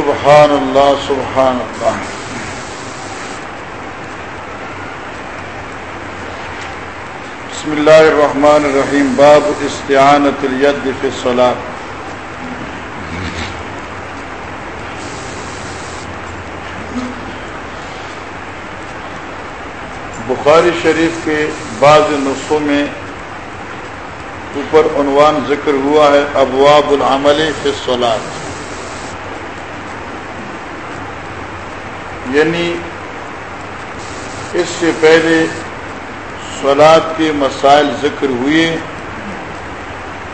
سبحان اللہ سبحان اللہ۔ بسم اللہ الرحمن الرحیم، باب استعانت الید فی الصلاة۔ بخاری شریف کے بعض نسخوں میں اوپر عنوان ذکر ہوا ہے، ابواب العمل فی الصلاة۔ یعنی اس سے پہلے سولاد کے مسائل ذکر ہوئے۔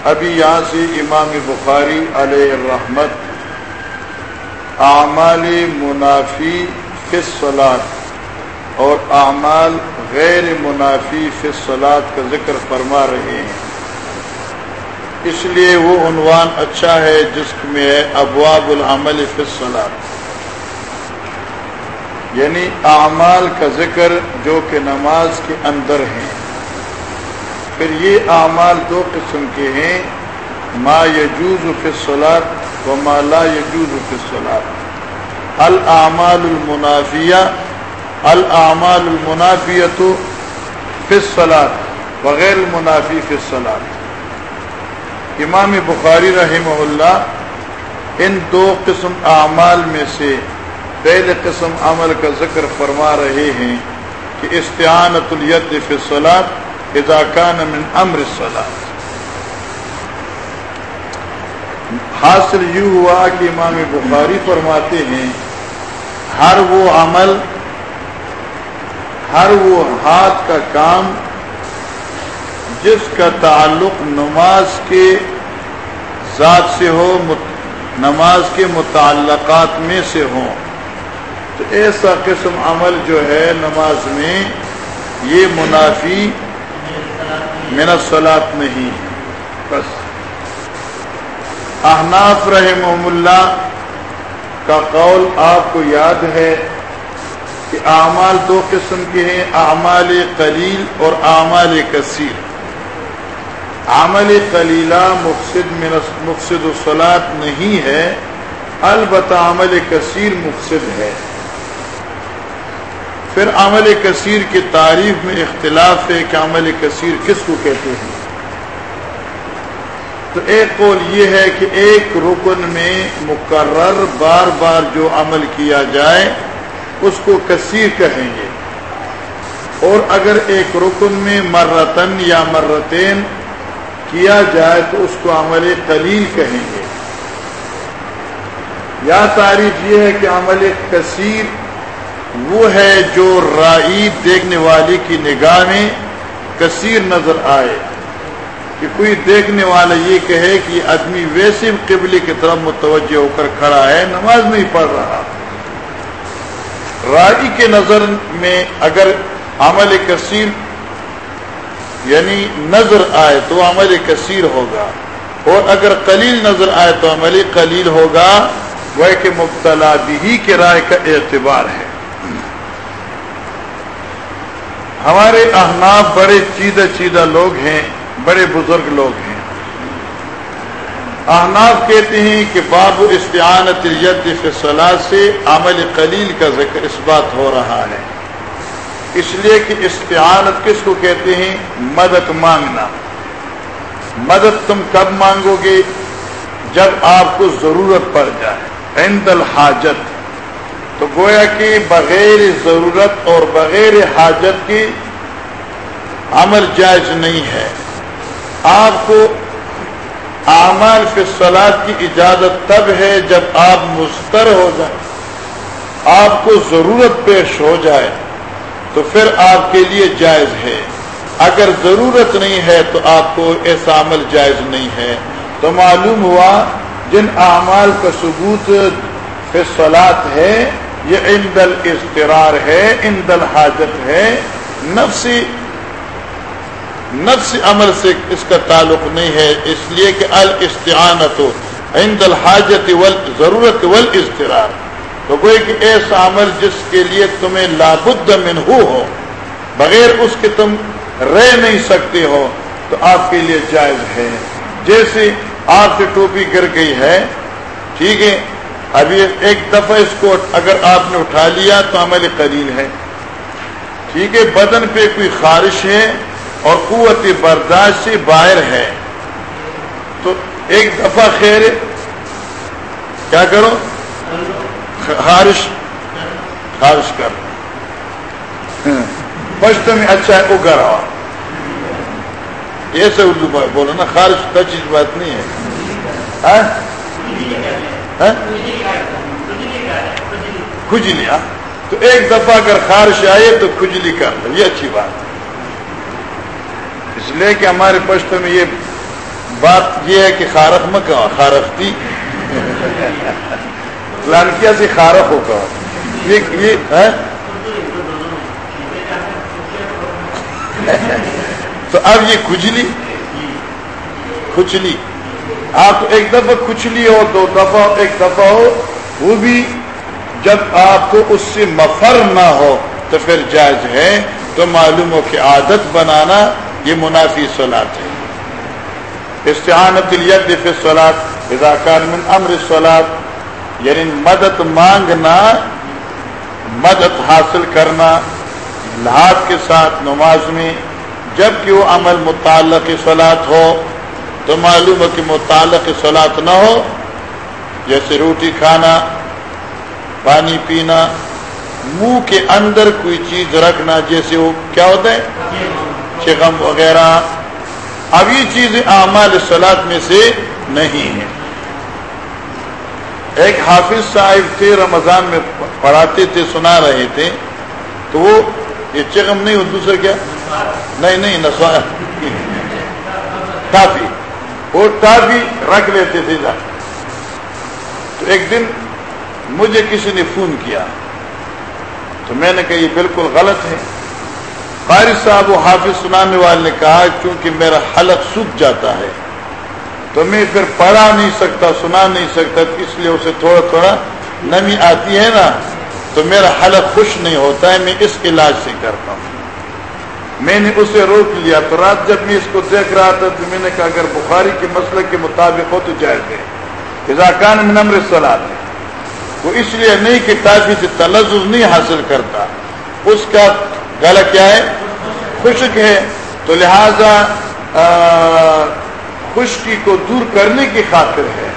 ابھی یہاں سے امام بخاری علیہ الرحمت اعمال منافی فصلاد اور اعمال غیر منافی فصلاد کا ذکر فرما رہے ہیں۔ اس لیے وہ عنوان اچھا ہے جس میں ہے ابواب العمل فصلاد یعنی اعمال کا ذکر جو کہ نماز کے اندر ہیں۔ پھر یہ اعمال دو قسم کے ہیں۔ ما یجوز فی الصلاۃ و ما لا یجوز فی الصلاۃ الاعمال المنافیہ الاعمال المنافیت فی الصلاۃ وغیر المنافی فی الصلاۃ امام بخاری رحمہ اللہ ان دو قسم اعمال میں سے پہلے قسم عمل کا ذکر فرما رہے ہیں کہ استعانت الید فی سلاد اذا کان من امر سلاد حاصل یوں ہوا کہ امام بخاری فرماتے ہیں، ہر وہ عمل، ہر وہ ہاتھ کا کام جس کا تعلق نماز کے ذات سے ہو، نماز کے متعلقات میں سے ہوں تو ایسا قسم عمل جو ہے نماز میں، یہ منافی منسلات نہیں بس۔ احناف رحم اللہ کا قول آپ کو یاد ہے کہ اعمال دو قسم کے ہیں، اعمال قلیل اور اعمال کثیر۔ عمل قلیلہ مقصد مقصد الصلاط نہیں ہے، البتہ عمل کثیر مقصد ہے۔ پھر عمل کثیر کی تعریف میں اختلاف ہے کہ عمل کثیر کس کو کہتے ہیں۔ تو ایک قول یہ ہے کہ ایک رکن میں مقرر بار بار جو عمل کیا جائے، اس کو کثیر کہیں گے۔ اور اگر ایک رکن میں مرتن یا مرتین کیا جائے تو اس کو عمل قلیل کہیں گے۔ یا تعریف یہ ہے کہ عمل کثیر وہ ہے جو رائی دیکھنے والی کی نگاہ میں کثیر نظر آئے کہ کوئی دیکھنے والا یہ کہے کہ آدمی ویسے قبلی کی طرف متوجہ ہو کر کھڑا ہے، نماز نہیں پڑھ رہا۔ رائی کے نظر میں اگر عمل کثیر یعنی نظر آئے تو عمل کثیر ہوگا۔ اور اگر قلیل نظر آئے تو عمل قلیل ہوگا۔ وہ کہ مبتلا بھی کے رائے کا اعتبار ہے۔ ہمارے احناف بڑے چیدہ چیدہ لوگ ہیں، بڑے بزرگ لوگ ہیں۔ احناف کہتے ہیں کہ باب استعانت فصلاد سے عمل قلیل کا ذکر اس بات ہو رہا ہے۔ اس لیے کہ استعانت کس کو کہتے ہیں؟ مدد مانگنا۔ مدد تم کب مانگو گے؟ جب آپ کو ضرورت پڑ جائے، عند الحاجت۔ تو گویا کہ بغیر ضرورت اور بغیر حاجت کی عمل جائز نہیں ہے۔ آپ کو اعمال فی سلاد کی اجازت تب ہے جب آپ مستر ہو جائیں۔ آپ کو ضرورت پیش ہو جائے تو پھر آپ کے لیے جائز ہے۔ اگر ضرورت نہیں ہے تو آپ کو ایسا عمل جائز نہیں ہے۔ تو معلوم ہوا جن اعمال کا ثبوت فی سلاد ہے، یہ اندل اضطرار ہے اندل حاجت ہے، نفسی نفس عمل سے اس کا تعلق نہیں ہے، اس لیے کہ الاستعانت عند الحاجت ضرورت ول اضطرار تو کوئی کہ ایسا عمل جس کے لیے تمہیں لابد من ہو بغیر اس کے تم رہ نہیں سکتے ہو، تو آپ کے لیے جائز ہے۔ جیسے آپ سے ٹوپی گر گئی ہے، ٹھیک ہے ابھی ایک دفعہ اس کو اگر آپ نے اٹھا لیا تو عمل قلیل ہے۔ ٹھیک ہے، بدن پہ کوئی خارش ہے اور قوت برداشت سے باہر ہے۔ تو ایک دفعہ خیر کیا کرو؟ خارش۔ خارش کر۔ پشت میں اچھا ہے اگر آ ایسے اردو بولو نا، خارش کا چیز بات نہیں ہے۔ ہاں؟ ہاں؟ کھجلی ہاں؟ تو ایک دفعہ اگر خارش آئے تو کھجلی کر لو، یہ اچھی بات۔ ہے اس لیے کہ ہمارے پشت میں یہ بات یہ ہے کہ خارق میں کہا خارق تھی لڑکیا سے خارق ہو کہا یہ ہاں؟ تو اب یہ کھجلی کھچلی آپ ایک دفعہ کھچلی ہو، دو دفعہ ایک دفعہ ہو، وہ بھی جب آپ کو اس سے مفر نہ ہو تو پھر جائز ہے۔ تو معلوم ہو کہ عادت بنانا یہ منافی سولاد ہے۔ استعانت الید فی سولاد اضاکار من امر سولاد یعنی مدد مانگنا، مدد حاصل کرنا، لحاظ کے ساتھ نماز میں جبکہ وہ عمل متعلق سولاد ہو، تو معلوم ہے کہ متعلق سولاد نہ ہو، جیسے روٹی کھانا، پانی پینا، منہ کے اندر کوئی چیز رکھنا، جیسے وہ کیا ہوتا ہے؟ چکم وغیرہ۔ اب یہ چیزیں اعمال سلاد میں سے نہیں ہیں ایک حافظ صاحب تھے، رمضان میں پڑھاتے تھے، سنا رہے تھے، تو وہ یہ چغم نہیں ہو دوسرا کیا؟ نہیں نہیں ٹافی۔ وہ ٹافی رکھ لیتے تھے تو ایک دن مجھے کسی نے فون کیا۔ تو میں نے کہا یہ بالکل غلط ہے۔ قاری صاحب و حافظ سنانے والے نے کہا، چونکہ میرا حلق سوکھ جاتا ہے، تو میں پھر پڑھا نہیں سکتا، سنا نہیں سکتا اس لیے اسے تھوڑا تھوڑا نمی آتی ہے نا، تو میرا حلق خوش نہیں ہوتا ہے، میں اس علاج سے کرتا ہوں. میں نے اسے روک لیا، تو رات جب میں اس کو دیکھ رہا تھا، تو میں نے کہا، اگر بخاری کے مسئلے کے مطابق ہو تو جائز ہے. اضاکان میں نمر سلاد ہے وہ اس لیے نہیں کہ تاجی سے تلز نہیں حاصل کرتا، اس کا گلا کیا ہے؟ خشک ہے۔ تو لہذا خشکی کو دور کرنے کی خاطر ہے۔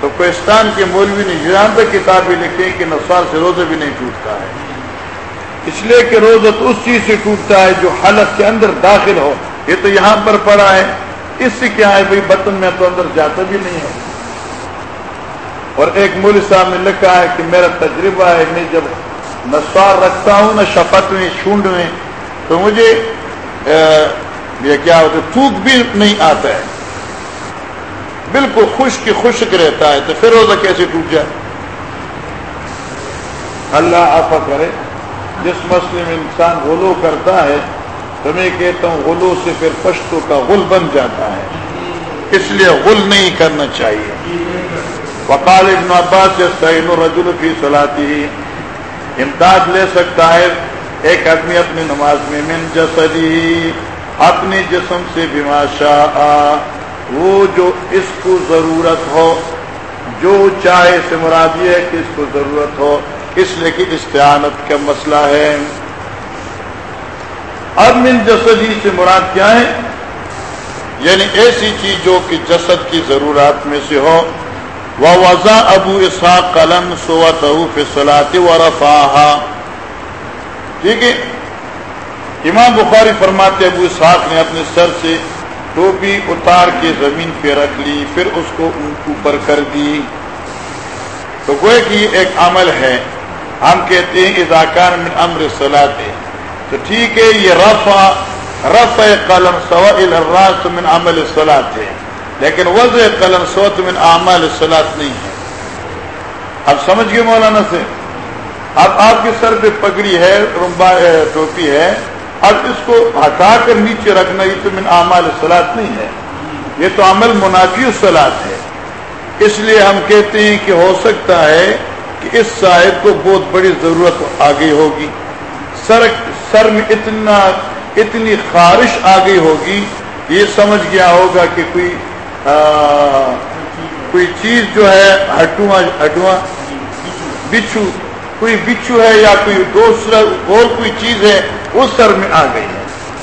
تو کوستان کے مولوی نے یہاں تک کتابیں لکھی کہ نسوار سے روزہ بھی نہیں ٹوٹتا ہے۔ اس لیے کہ روزہ تو اس چیز سے ٹوٹتا ہے جو حلق کے اندر داخل ہو۔ یہ تو یہاں پر پڑا ہے۔ اس سے کیا ہے بھائی؟ بطن میں تو اندر جاتا بھی نہیں ہے۔ اور ایک مول صاحب نے لکھا ہے کہ میرا تجربہ ہے، میں جب نسوار رکھتا ہوں نا شپت میں شونڈ میں۔ تو مجھے یہ کیا ہوتا ہے، تھوک بھی نہیں آتا ہے۔ بالکل خشک خشک رہتا ہے، تو پھر روزہ کیسے ٹوٹ جائے؟ اللہ آفا کرے۔ جس مسئلے میں انسان غلو کرتا ہے، تو میں کہتا ہوں، غلو سے پھر پشتوں کا غل بن جاتا ہے۔ اس لیے غل نہیں کرنا چاہیے۔ وقال ابن عباس سعین رجول کی صلاحی امداد لے سکتا ہے۔ ایک آدمی اپنی نماز میں من جسدی اپنے جسم سے شاہ وہ جو اس کو ضرورت ہو، جو چاہے سے مرادی ہے کہ اس کو ضرورت ہو، اس لیے کہ استعانت کا مسئلہ ہے۔ اب من جسدی سے مراد کیا ہے؟ یعنی ایسی چیز جو کہ جسد کی ضرورت میں سے ہو۔ وہ وضا ابو اسحاق قلم سوت فلاطی و رفا ٹھیک ہے؟ امام بخاری فرماتے ابو اسحاق نے اپنے سر سے ٹوپی اتار کے زمین پہ رکھ لی، پھر اس کو اوپر کر دی۔ تو گوئے کی ایک عمل ہے۔ ہم کہتے ہیں اداکار میں امر سلاتے تو ٹھیک ہے، یہ رفع رفع قلم سواس من عمل سلاد ہے لیکن وضع قلم سوت من اعمال سلاد نہیں ہے۔ اب سمجھ گئے مولانا سے؟ اب آپ کے سر پہ پگڑی ہے، رمبا ٹوپی ہے۔ اب اس کو ہٹا کر نیچے رکھنا یہ تو من اعمال سلاد نہیں ہے۔ یہ تو عمل منافی سلاد ہے۔ اس لیے ہم کہتے ہیں کہ ہو سکتا ہے کہ اس صاحب کو بہت بڑی ضرورت آ گئی ہوگی۔ سر سر میں اتنا، اتنی خارش آ گئی ہوگی، یہ سمجھ گیا ہوگا کہ کوئی ہاں۔ کوئی چیز جو ہے ہٹواں ہٹواں بچھو۔ کوئی بچھو ہے یا کوئی دوسرا اور کوئی چیز ہے اس سر میں آ گئی ہے۔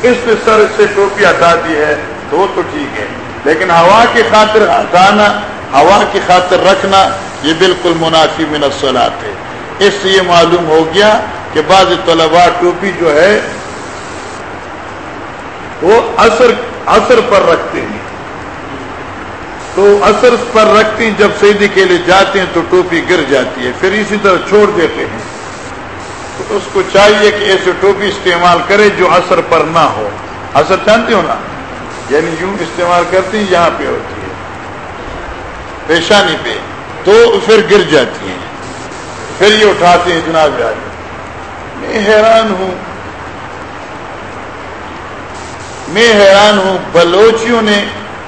اس نے سر سے ٹوپی ہٹا دی ہے، تو وہ تو ٹھیک ہے۔ لیکن ہوا کی خاطر ہٹانا، ہوا کی خاطر رکھنا، یہ بالکل منافی میں نسلات ہے۔ اس سے یہ معلوم ہو گیا کہ بعض طلباء ٹوپی جو ہے، وہ اثر اثر پر رکھتے ہیں۔ تو اثر پر رکھتے ہیں، جب سیدی کے لیے جاتے ہیں تو ٹوپی گر جاتی ہے، پھر اسی طرح چھوڑ دیتے ہیں۔ تو اس کو چاہیے کہ ایسے ٹوپی استعمال کرے جو اثر پر نہ ہو۔ اثر جانتے ہو نا؟ یعنی یوں استعمال کرتے ہیں، یہاں پہ ہوتی ہے۔ پیشانی پہ۔ تو پھر گر جاتی ہیں۔ پھر یہ اٹھاتے ہیں جناب میں حیران ہوں۔ میں حیران ہوں، بلوچیوں نے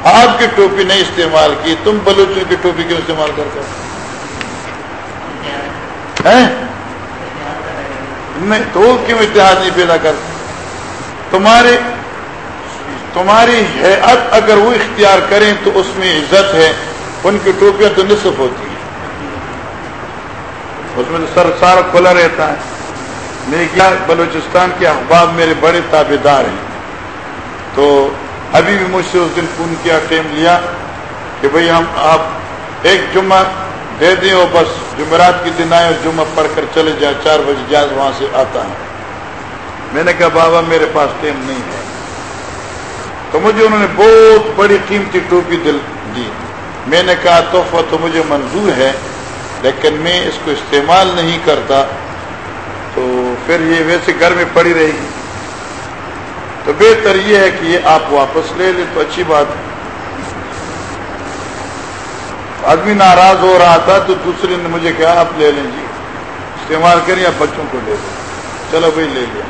آپ کی ٹوپی نہیں استعمال کی، تم بلوچیوں کی ٹوپی کیوں استعمال کرتے نہیں، تو کیوں اتحاد نہیں پیدا کر تمہارے تمہاری حیات اگر وہ اختیار کریں تو اس میں عزت ہے، ان کی ٹوپیاں تو نصف ہوتی ہیں۔ اس میں تو سر، سارا کھلا رہتا ہے۔ میں کیا، بلوچستان کے احباب میرے بڑے تابے دار ہیں۔ تو ابھی بھی مجھ سے اس دن فون کیا ٹائم لیا کہ بھئی ہم آپ ایک جمعہ دے دیں اور بس جمعرات کی دن آئے اور جمعہ پڑھ کر چلے جائیں، چار بجے جاز وہاں سے آتا ہے۔ میں نے کہا، بابا میرے پاس ٹائم نہیں ہے۔ تو مجھے انہوں نے بہت بڑی قیمتی ٹوپی دل دی۔ میں نے کہا، تحفہ تو مجھے منظور ہے، لیکن میں اس کو استعمال نہیں کرتا۔ تو پھر یہ ویسے گھر میں پڑی رہے گی تو بہتر یہ ہے کہ یہ آپ واپس لے لیں تو اچھی بات ہے۔ آدمی ناراض ہو رہا تھا تو دوسرے نے مجھے کہا، آپ لے لیں جی۔ استعمال کریں یا بچوں کو لے لیں۔ چلو بھائی، لے لیا۔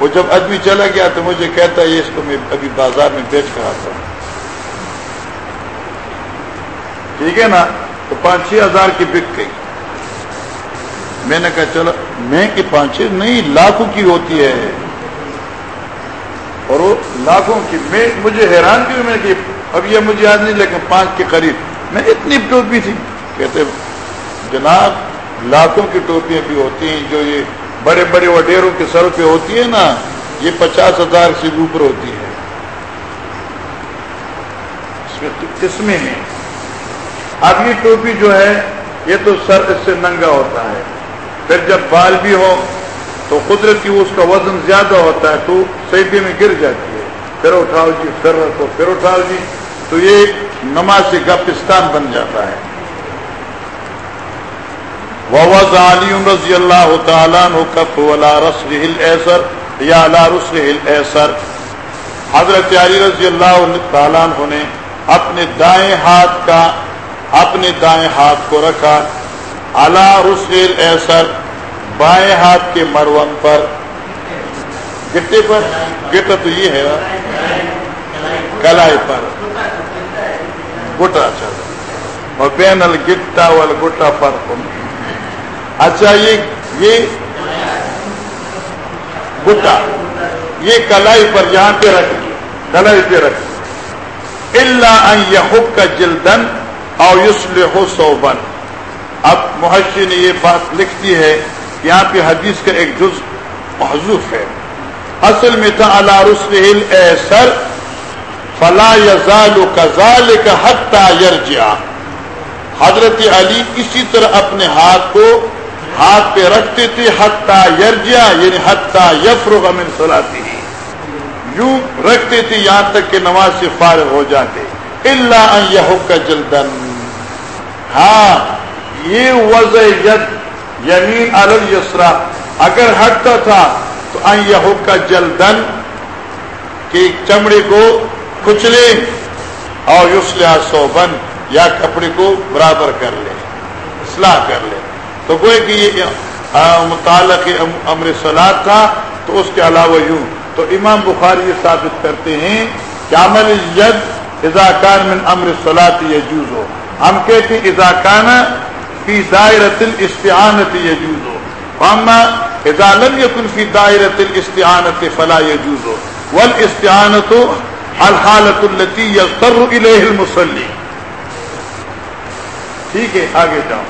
وہ جب آدمی چلا گیا تو مجھے کہتا ہے اس کو میں ابھی بازار میں بیچ کر آتا ہوں ٹھیک ہے نا؟ تو پانچ چھ ہزار کی بک گئی۔ میں نے کہا، چلو میں کہ پانچ چھ نہیں، لاکھوں کی ہوتی ہے۔ اور وہ لاکھوں کی میں مجھے حیران کی میں کہ اب یہ مجھے یاد نہیں، لیکن پانچ کے قریب میں اتنی ٹوپی تھی۔ کہتے، جناب، لاکھوں کی ٹوپیاں بھی ہوتی ہیں، جو یہ بڑے بڑے وڈیروں کے سر پہ ہوتی ہے نا، یہ پچاس ہزار سے اوپر ہوتی ہے اس میں قسمیں ہیں۔ اب یہ ٹوپی جو ہے، یہ تو سر اس سے ننگا ہوتا ہے۔ پھر جب بال بھی ہو تو قدرتی اس کا وزن زیادہ ہوتا ہے تو سیدی میں گر جاتی ہے۔ پھر اٹھاؤ جی پھر رکھو، پھر اٹھاؤ جی۔ تو یہ نماز گپستان بن جاتا ہے۔ علی رضی اللہ تعالیٰ کف ولا رسل ایسر یا لا رسل ایسر حضرت علی رضی اللہ تعالیٰ نے اپنے دائیں ہاتھ کا، اپنے دائیں ہاتھ کو رکھا۔ اللہ رسل ایسر بائیں ہاتھ کے مرون پر گٹے پر، گٹا تو یہ ہے کلائی پر۔ گٹا چل اور بین الگٹا وال گٹا پر۔ اچھا یہ یہ گٹا، یہ کلائی پر یہاں پہ رکھ۔ کلائی پہ رکھ۔ اللہ حک کا جلدن اور یوسل ہو سوبن اب محشی نے یہ بات لکھتی ہے یہاں پہ حدیث کا ایک جز محضوف ہے۔ اصل میں تھا اللہ رسل ایسر فلا یزال کزال کا حتہ یرجیا حضرت علی اسی طرح اپنے ہاتھ کو ہاتھ پہ رکھتے تھے حتہ یرجیا یعنی حتہ یفرغ من صلاتی یوں رکھتے تھے یہاں تک کہ نماز سے فارغ ہو جاتے۔ اللہ یہ کا جلدن ہاں یہ وضع ید، یمین السرا اگر ہٹتا تھا یہ کا جلدن کہ چمڑے کو کچلے اور یوسلا سوبن یا کپڑے کو برابر کر لے، اصلاح کر لے۔ تو گوئے کہ یہ متعلق امر سلاد تھا، تو اس کے علاوہ یوں۔ تو امام بخاری یہ ثابت کرتے ہیں کہ عمل ید اضاکان من امر سلاد یہ جوز ہو ہم کہتے ہیں اضاکان فی دائرت الاستعانت یجوز۔ ہو واما اذا لم يكن في دائرة الاستعانة فلا يجوز. والاستعانة الحالة التي يضطر إليه المصلي. ٹھیک ہے، آگے جاؤ۔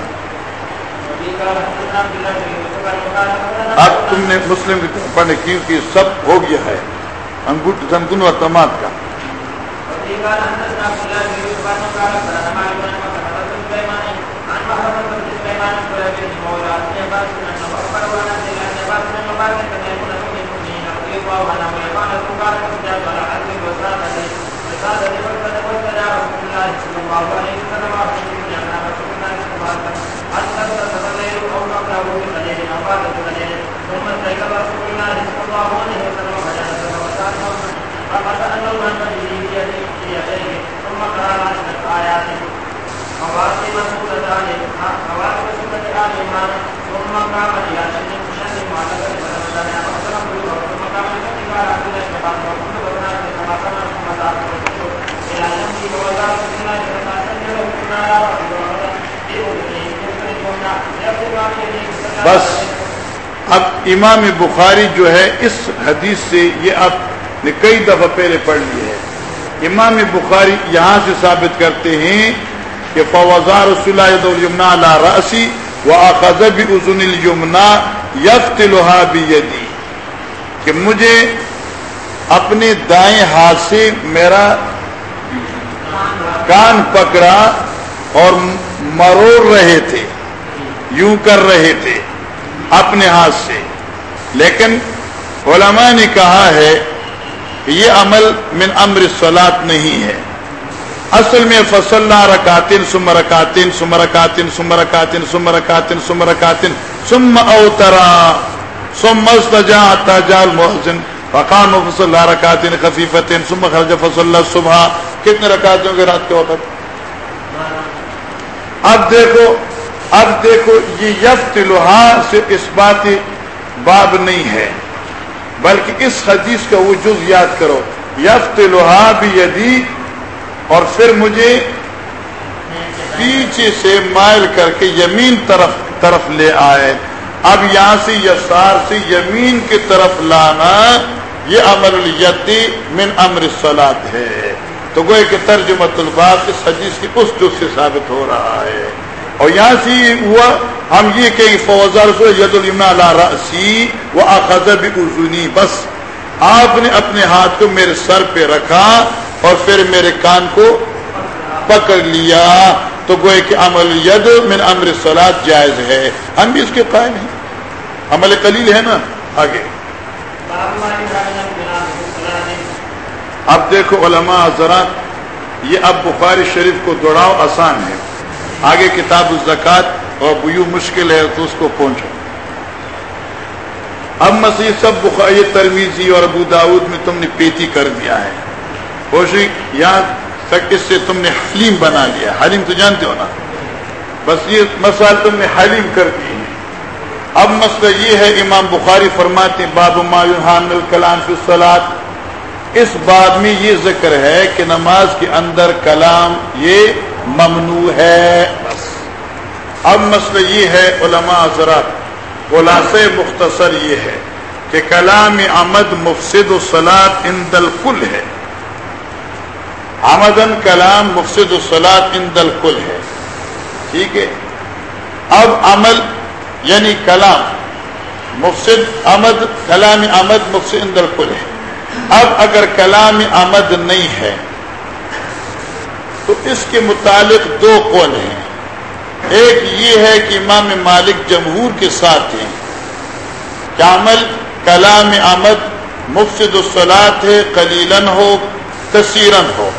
اب تم نے مسلم پڑھنے کی کہ سب ہو گیا ہے۔ انگوٹ سنگن و تماد کا۔ ہمارے مشکل کے آگے ہمارے مقام کیا جائے مشکل مالک کے بدل جانے بس اب امام بخاری جو ہے اس حدیث سے یہ اب نے کئی دفعہ پہلے پڑھ لی ہے۔ امام بخاری یہاں سے ثابت کرتے ہیں کہ فوزار رسول اللہ رسی و اخذب ازن الجمنا یفت لوہا بھی کہ مجھے اپنے دائیں ہاتھ سے میرا کان پکڑا اور مروڑ رہے تھے، یوں کر رہے تھے اپنے ہاتھ سے۔ لیکن علماء نے کہا ہے کہ یہ عمل من امر سولاد نہیں ہے۔ اصل میں فصل رکاتن سم رکاتن سم رکاتن سم رکاتن سم رکاتن سم رکاتن سم اوترا سم مستجا تاجال محسن فقان فصل رکاتن خفیفتن سم خرج فصل صبح کتنے رکاتوں کے رات کے وقت؟ اب دیکھو اب دیکھو، یہ یفت لوہا سے اس بات باب نہیں ہے، بلکہ اس حدیث کا وہ جز یاد کرو۔ یفت لوہا بھی یدی اور پھر مجھے پیچھے سے مائل کر کے یمین طرف طرف لے آئے۔ اب یہاں سے یسار سے یمین کی طرف لانا یہ امر الیتی من امر سلاد ہے۔ تو گوئے کہ ترجمت الباط اس حدیث کی اس جز سے ثابت ہو رہا ہے۔ اور یہاں سے یہ ہوا، ہم یہ کہ فوزا رسول ید المنا رسی وہ اخذب ازنی بس آپ نے اپنے ہاتھ کو میرے سر پہ رکھا اور پھر میرے کان کو پکڑ لیا۔ تو گوئے کہ عمل ید من امر سلاد جائز ہے۔ ہم بھی اس کے قائم ہیں۔ عمل قلیل ہے نا؟ آگے۔ اب دیکھو علماء حضرات یہ اب بخاری شریف کو دوڑاؤ آسان ہے۔ آگے کتاب الزکات اور بیو مشکل ہے تو اس کو پہنچو اب مسیح سب بخاری ترمیزی اور ابو داود میں تم نے پیتی کر دیا ہے۔ خوشی یہاں تک اس سے تم نے حلیم بنا لیا۔ حلیم تو جانتے ہو نا؟ بس یہ مسائل تم نے حلیم کر دی ہے اب مسئلہ یہ ہے، امام بخاری فرماتے باب مایوحان الکلام فی الصلاط اس باب میں یہ ذکر ہے کہ نماز کے اندر کلام یہ ممنوع ہے۔ بس اب مسئلہ یہ ہے علماء حضرات خلاص مختصر یہ ہے کہ کلام آمد مفسد و سلاد ان دل ہے۔ آمدن کلام، مفسد و سلاد ان دل ہے۔ ٹھیک ہے؟ اب عمل یعنی کلام، مفسد آمد کلام آمد مفسد ان دل کل ہے۔ اب اگر کلام آمد نہیں ہے، تو اس کے متعلق دو قول ہیں۔ ایک یہ ہے کہ امام مالک جمہور کے ساتھ ہیں۔ کہ عمل کلام آمد مفسد الصلاط ہے کلیلن ہو کثیرن ہو۔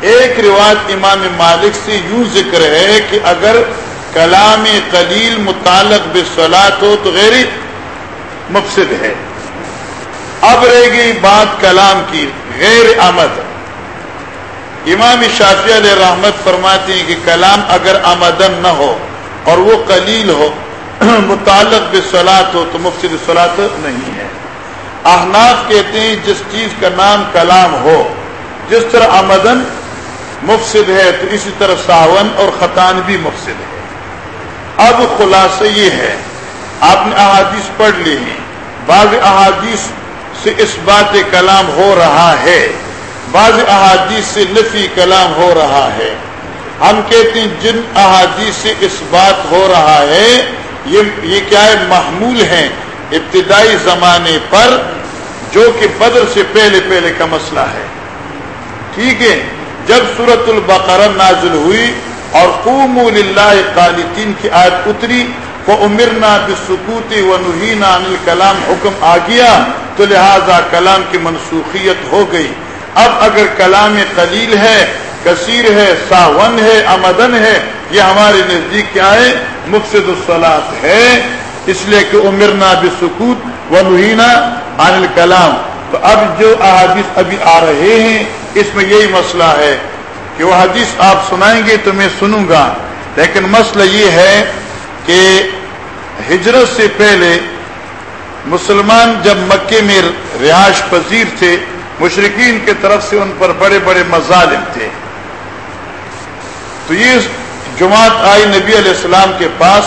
ایک روایت امام مالک سے یوں ذکر ہے کہ اگر کلام قلیل متعلق بسلات ہو تو غیر مفسد ہے۔ اب رہ گئی بات کلام کی غیر آمد۔ امام شافی علیہ رحمت فرماتے ہیں کہ کلام اگر آمدن نہ ہو اور وہ قلیل ہو، متعلق بسلات ہو تو مفصد سلاد نہیں ہے۔ احناف کہتے ہیں جس چیز کا نام کلام ہو، جس طرح آمدن مفسد ہے تو اسی طرح ساون اور خطان بھی مفسد ہے۔ اب خلاصہ یہ ہے، آپ نے احادیث پڑھ لی ہیں۔ بعض احادیث سے اس بات کلام ہو رہا ہے۔ بعض احادیث سے نفی کلام ہو رہا ہے۔ ہم کہتے ہیں جن احادیث سے اس بات ہو رہا ہے، یہ یہ کیا ہے؟ محمول ہیں۔ ابتدائی زمانے پر جو کہ بدر سے پہلے پہلے کا مسئلہ ہے۔ ٹھیک ہے۔ جب صورت البقرہ نازل ہوئی اور قوم اللہ قالطین کی آیت اتری وہ امرنا بسکوتی و نحینہ انل کلام حکم آ گیا۔ تو لہذا کلام کی منسوخیت ہو گئی۔ اب اگر کلام قلیل ہے، کثیر ہے، ساون ہے امدن ہے، یہ ہمارے نزدیک کیا ہے؟ مفصد الصلاط ہے۔ اس لیے کہ امرنا بسکوت و نحینہ عن الکلام۔ تو اب جو احادیث ابھی آ رہے ہیں، اس میں یہی مسئلہ ہے کہ وہ حدیث آپ سنائیں گے تو میں سنوں گا۔ لیکن مسئلہ یہ ہے کہ ہجرت سے پہلے مسلمان جب مکے میں رہائش پذیر تھے مشرقین کی طرف سے ان پر بڑے بڑے مظالم تھے۔ تو یہ جماعت آئی نبی علیہ السلام کے پاس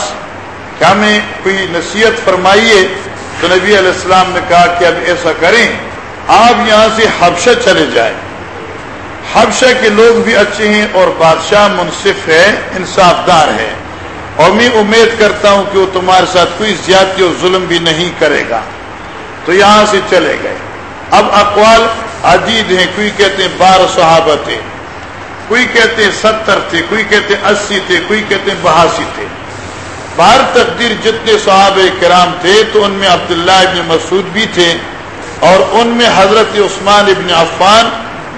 کیا میں کوئی نصیحت فرمائیے۔ تو نبی علیہ السلام نے کہا کہ اب ایسا کریں، آپ یہاں سے حبشہ چلے جائیں۔ حبشہ کے لوگ بھی اچھے ہیں اور بادشاہ منصف ہے انصاف دار ہے اور میں امید کرتا ہوں کہ وہ تمہارے ساتھ کوئی زیادتی اور ظلم بھی نہیں کرے گا۔ تو یہاں سے چلے گئے۔ اب اقوال عدید ہیں۔ کوئی کہتے ہیں بارہ صحابہ تھے، کوئی کہتے ہیں ستر تھے، کوئی کہتے ہیں اسی تھے، کوئی کہتے ہیں بہاسی تھے۔ بار تقدیر جتنے صحابہ کرام تھے تو ان میں عبداللہ ابن مسعود بھی تھے اور ان میں حضرت عثمان ابن عفان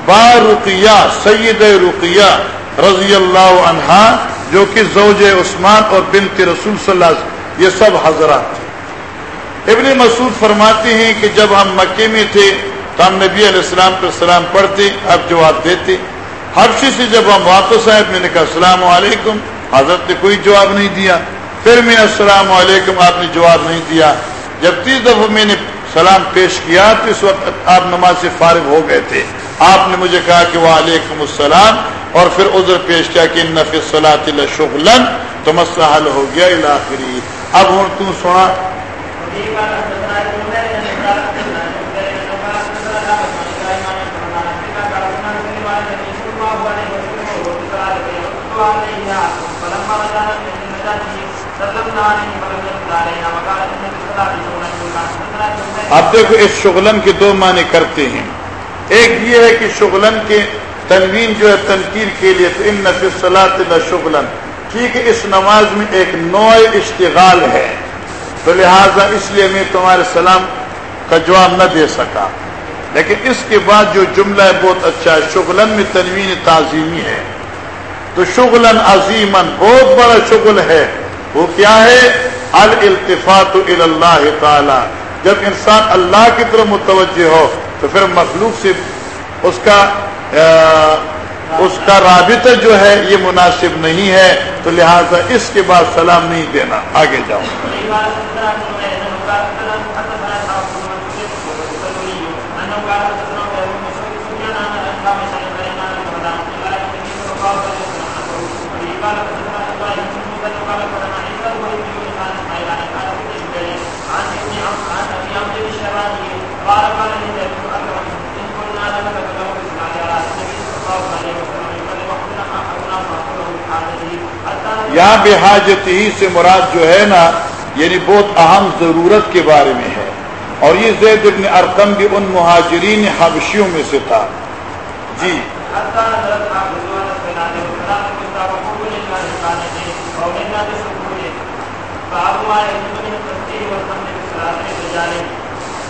بار رقیہ، سید رقیہ رضی اللہ عنہا جو کہ زوج عثمان اور بنت رسول صلی اللہ علیہ وسلم، یہ سب حضرات تھے۔ ابن مسعود فرماتے ہیں کہ جب ہم مکے میں تھے تو ہم نبی علیہ السلام پر سلام پڑھتے، اب جواب دیتے۔ حبشی سے جب ہم واپس آئے، میں نے کہا، السلام علیکم حضرت نے کوئی جواب نہیں دیا۔ پھر میں السلام علیکم آپ نے جواب نہیں دیا۔ جب تیس دفعہ میں نے سلام پیش کیا، تو اس وقت آپ نماز سے فارغ ہو گئے تھے۔ آپ نے مجھے کہا کہ وعلیکم السلام اور پھر عذر پیش کیا کہ نفی صلاح شغلن تو مسئلہ حل ہو گیا الاخری اب ہوں تم سنا۔ اب دیکھو اس شغلن کے دو معنی کرتے ہیں۔ ایک یہ ہے کہ شغلن کے تنوین جو ہے تنقید کے لیے تو ان نفی صلاح شغلن۔ ٹھیک ہے، اس نماز میں ایک نوع اشتغال ہے۔ تو لہٰذا اس لیے میں تمہارے سلام کا جواب نہ دے سکا۔ لیکن اس کے بعد جو جملہ ہے بہت اچھا ہے، شغلن میں تنوین تعظیمی ہے۔ تو شغلن عظیمن، بہت بڑا شغل ہے۔ وہ کیا ہے؟ الالتفات اللہ تعالی۔ جب انسان اللہ کی طرف متوجہ ہو تو پھر مخلوق سے اس کا اس کا رابطہ جو ہے یہ مناسب نہیں ہے، تو لہذا اس کے بعد سلام نہیں دینا، آگے جاؤ۔ یہاں بے حاجت ہی سے مراد جو ہے نا یعنی بہت اہم ضرورت کے بارے میں ہے۔ اور یہ زید ابن ارقم بھی ان مہاجرین حبشیوں میں سے تھا۔ جی۔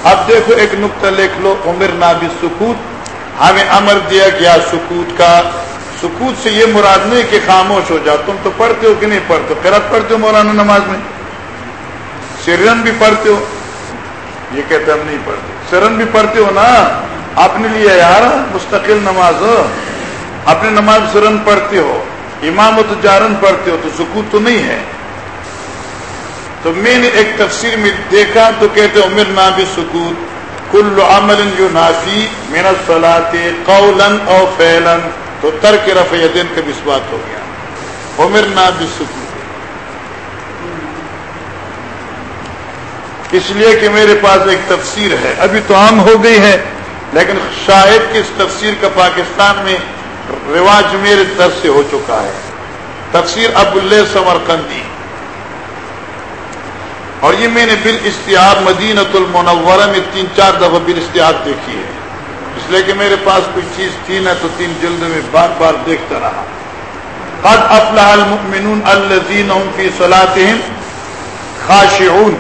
اب دیکھو ایک نقطہ لکھ لو عمر نابی سکوت۔ ہمیں امر دیا گیا سکوت کا۔ سکوت سے یہ مراد نہیں کہ خاموش ہو جاؤ۔ تم تو پڑھتے ہو کہ نہیں پڑھتے قرت پڑھتے ہو مولانا نماز میں؟ سرن بھی پڑھتے ہو۔ یہ کہتے ہم نہیں پڑھتے۔ سرن بھی پڑھتے ہو نا؟ اپنے لیے یار، مستقل نماز۔ ہو اپنے نماز سرن پڑھتے ہو۔ امام و تجارن پڑھتے ہو تو سکوت تو نہیں ہے۔ تو میں نے ایک تفسیر میں دیکھا تو کہتے عمر نہ بھی سکوت۔ کل عمل یو نافی محنت صلاح قولن او فیلن تو ترک رفع دن کا بھی اس بات ہو گیا۔ عمر نہ اس لیے کہ میرے پاس ایک تفسیر ہے۔ ابھی تو عام ہو گئی ہے، لیکن شاہد کی اس تفسیر کا پاکستان میں رواج میرے طرف سے ہو چکا ہے۔ تفسیر ابو اللہ سمرقندی۔ اور یہ میں نے بال اشتہار مدینت المنورہ میں تین چار دفعہ بال اشتہار دیکھی ہے۔ اس لیے کہ میرے پاس کوئی چیز تھی نہ تو تین جلد میں بار بار دیکھتا رہا۔ قد افلح المؤمنون الذين هم في صلاتهم خاشعون۔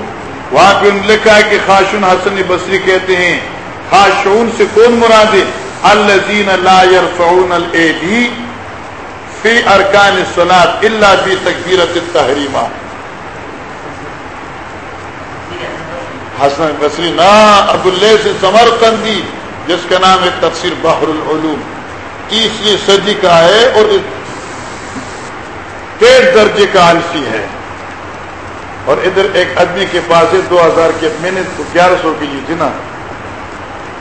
وہاں پہ لکھا ہے کہ خاشون حسن بصری کہتے ہیں، خاشعون سے کون مراد ہے؟ الذين لا يرفعون الايدي في ارکان الصلاه الا في تکبیرۃ التحریم حسن بصری نا ابو اللہ سے سمرقندی جس کا نام ہے تفسیر بحر العلوم۔ تیسری صدی کا ہے اور تیز درجے کا الفی ہے۔ اور ادھر ایک آدمی کے پاس ہے دو ہزار کے میں نے گیارہ سو کی لی تھی نا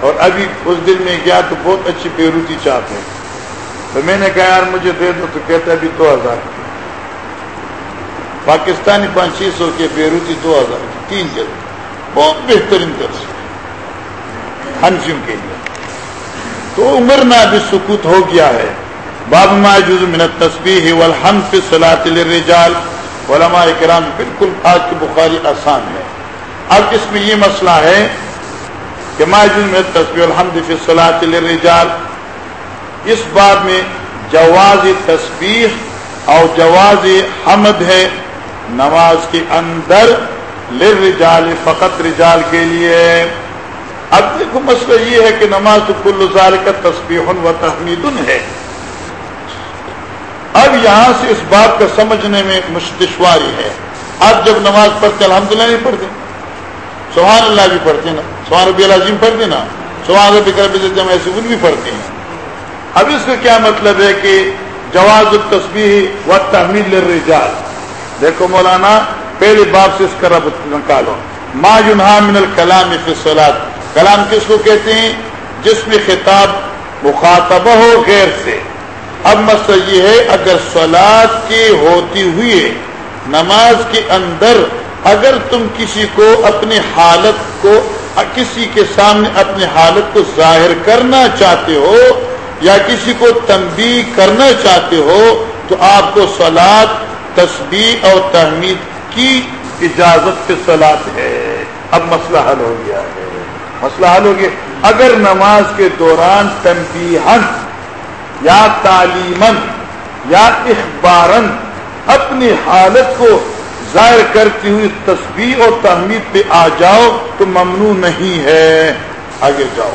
اور ابھی اس دن میں گیا تو بہت اچھی بیروتی چاہتے ہیں تو میں نے کہا، یار مجھے دے دو، تو کہتے ابھی دو ہزار۔ کی پاکستانی پانچ چھ سو کے بیروتی دو ہزار۔ کی تین جلد۔ بہت بہترین درس۔ ہنفیوں کے لیے۔ تو عمر نہ بھی سکوت ہو گیا ہے۔ باب ماجوز من التسبیح والحمد فی الصلاۃ للرجال۔ علماء کرام بالکل آج کی بخاری آسان ہے۔ اب اس میں یہ مسئلہ ہے کہ ماجوز من التسبیح والحمد فی الصلاۃ للرجال۔ اس باب میں جواز تسبیح اور جواز حمد ہے۔ نماز کے اندر للرجال فقط رجال کے لیے۔ اب دیکھو مسئلہ یہ ہے کہ نماز تو کل کا تصبیح و تحمید ہے۔ اب یہاں سے اس بات کا سمجھنے میں دشواری ہے۔ اب جب نماز پڑھتے الحمد للہ نہیں پڑھتے۔ سبحان اللہ بھی پڑھتے نا۔ سبحان ربی العظیم پڑھتے نا۔ سبحان ربی کر ایسے ان بھی پڑھتے ہیں۔ اب اس کا کیا مطلب ہے کہ جواز التصبیح و تحمیل الرجال دیکھو مولانا، پہلے باپ سے اس کا رب نکالو۔ ما ینہا من الکلام فی الصلاۃ۔ کلام کس کو کہتے ہیں؟ جس میں خطاب مخاطبہ ہو غیر سے۔ اب مسئلہ یہ ہے، اگر سلاد کے ہوتی ہوئی نماز کے اندر اگر تم کسی کو اپنی حالت کو، کسی کے سامنے اپنی حالت کو ظاہر کرنا چاہتے ہو یا کسی کو تنبیہ کرنا چاہتے ہو، تو آپ کو سلاد تسبیح اور تحمید کی اجازت کے سلاد ہے۔ اب مسئلہ حل ہو گیا ہے۔ مسئلہ حل ہو گیا۔ اگر نماز کے دوران تنبیہن یا تعلیمن یا اخبارن اپنی حالت کو ظاہر کرتی ہوئی تصویر اور تحمید پہ آ جاؤ تو ممنوع نہیں ہے۔ آگے جاؤ۔